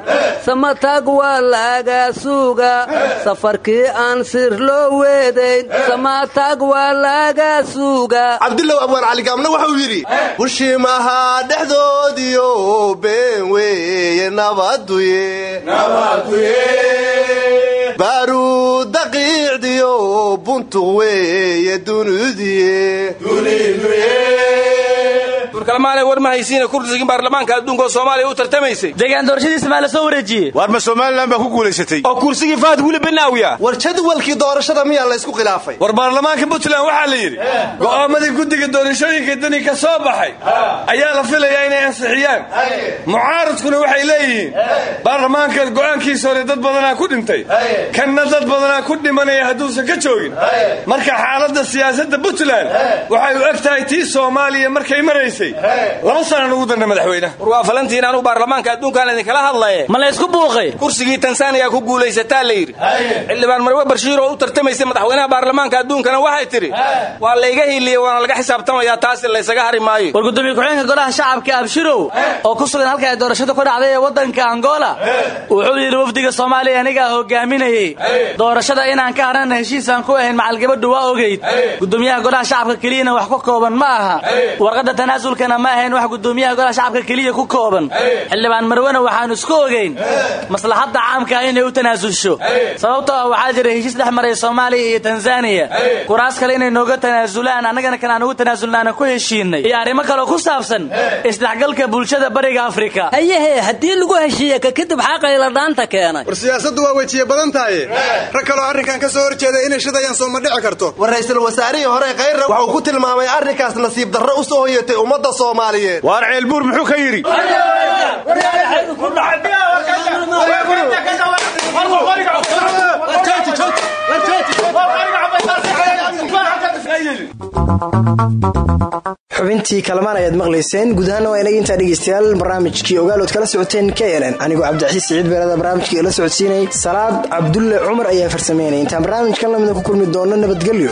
samatag waa laga suuga. Safarkii aan sir loo weedayn samatag waa laga suuga. Cabdullow abwaan caligaamna wuxuu yidhi bushimaha dhexdoodiyo been weeye nabaduye baaruud daqiicdiyo buntuq weeye dunidiye warkalamaanay war ma haysiina kursigii baarlamaanka adduunka oo soomaaliya u tartamaysay. Deegaan doorashadiisa maa la soo wareejiyey? Waar ma somalilan baa ku guulaysatay. Oo kursigii faad weli banaawiya war jadwalkii doorashada miyaa laysku khilaafay? War baarlamaanka puntland waxaa la yidhi go'aamadii guddiga doorashooyinka dani ka soo baxay ayaa la filayaa inay ansixiyaan. Mucaaradkuna waxay leeyihiin baarlamaanka go'aankiisa hore dad badanaa ku dhintay. Kanna dad badanaa ku dhimanaya hadduusan ka joogin. Marka xaaladda siyaasadda puntland waxay u eg tahay tii soomaaliya markay maraysay laba sanan ugu danna madaxweynaha war waa falantiin anuu baarlamaanka adduunkaan idinkala hadlaye. Ma laysku buuqay? Kursigii tansaaniya ku guulaysataa la yidhi. Xildhibaan marwe barshiir oo u tartamaysay madaxweynaha baarlamaanka adduunkana waxay tidhi waa layga hiiliyey waana laga xisaabtamayaa taasi laysaga hari maayo. War gudoomiye ku-xigeenka golaha shacabka abshirow oo ku sugan halka ay doorashadu ku dhacday ee waddanka angola wuxuu yidhi wafdiga soomaaliya anigaa hogaaminayey doorashada inaan ka harana heshiisaan ku ahayn macalgabadhu waa ogeyd. Gudoomiyaha golaha shacabka keliyana wax ku kooban ma aha. Warqadda tanaasulkana ma ahayn wax gudoomiyaha golaha shacabka keliya ku kooban. Xildhibaan marwena waxaanu isku ogeyn. Maslaxadda caamka ah inay u tanaasulsho sababtoo ah waxaa jira heshiis dhex maray soomaaliya iyo tanzaniya kuraas kale inay nooga tanaasulaan annagana kale aan ugu tanaasulnaana ku heshiinay. Iyo arrimo kaleo ku saabsan isdhexgalka bulshada bariga afrika. Hayehe haddii lagu heshiiye ka kadib xaqayla dhaanta keenay. War siyaasaddu waa wejiye badan tahaye rag kaloo arrinkan ka soo horjeeda inay shidayaan soo ma dhici karto. War ra'iisul wasaarihii hore khayra wuxuu ku tilmaamay arrinkaas nasiib darro u soo hoyatay ummadda soomaaliyeed. Waar ceelbuur muxuu ka yidhi? Xubintii kalamaan ayaad maqlayseen. Guud ahaana waa inaga intaa dhegeystayaal barnaamijkii ogaalood kala socoteen k nn anigoo cabdicasiis siciid beerada barnaamijkii la socodsiinay. Salaad cabdulle cumar ayaa farsameynay. Intaan barnaamijkan lamida ku kulmi doono nabadgelyo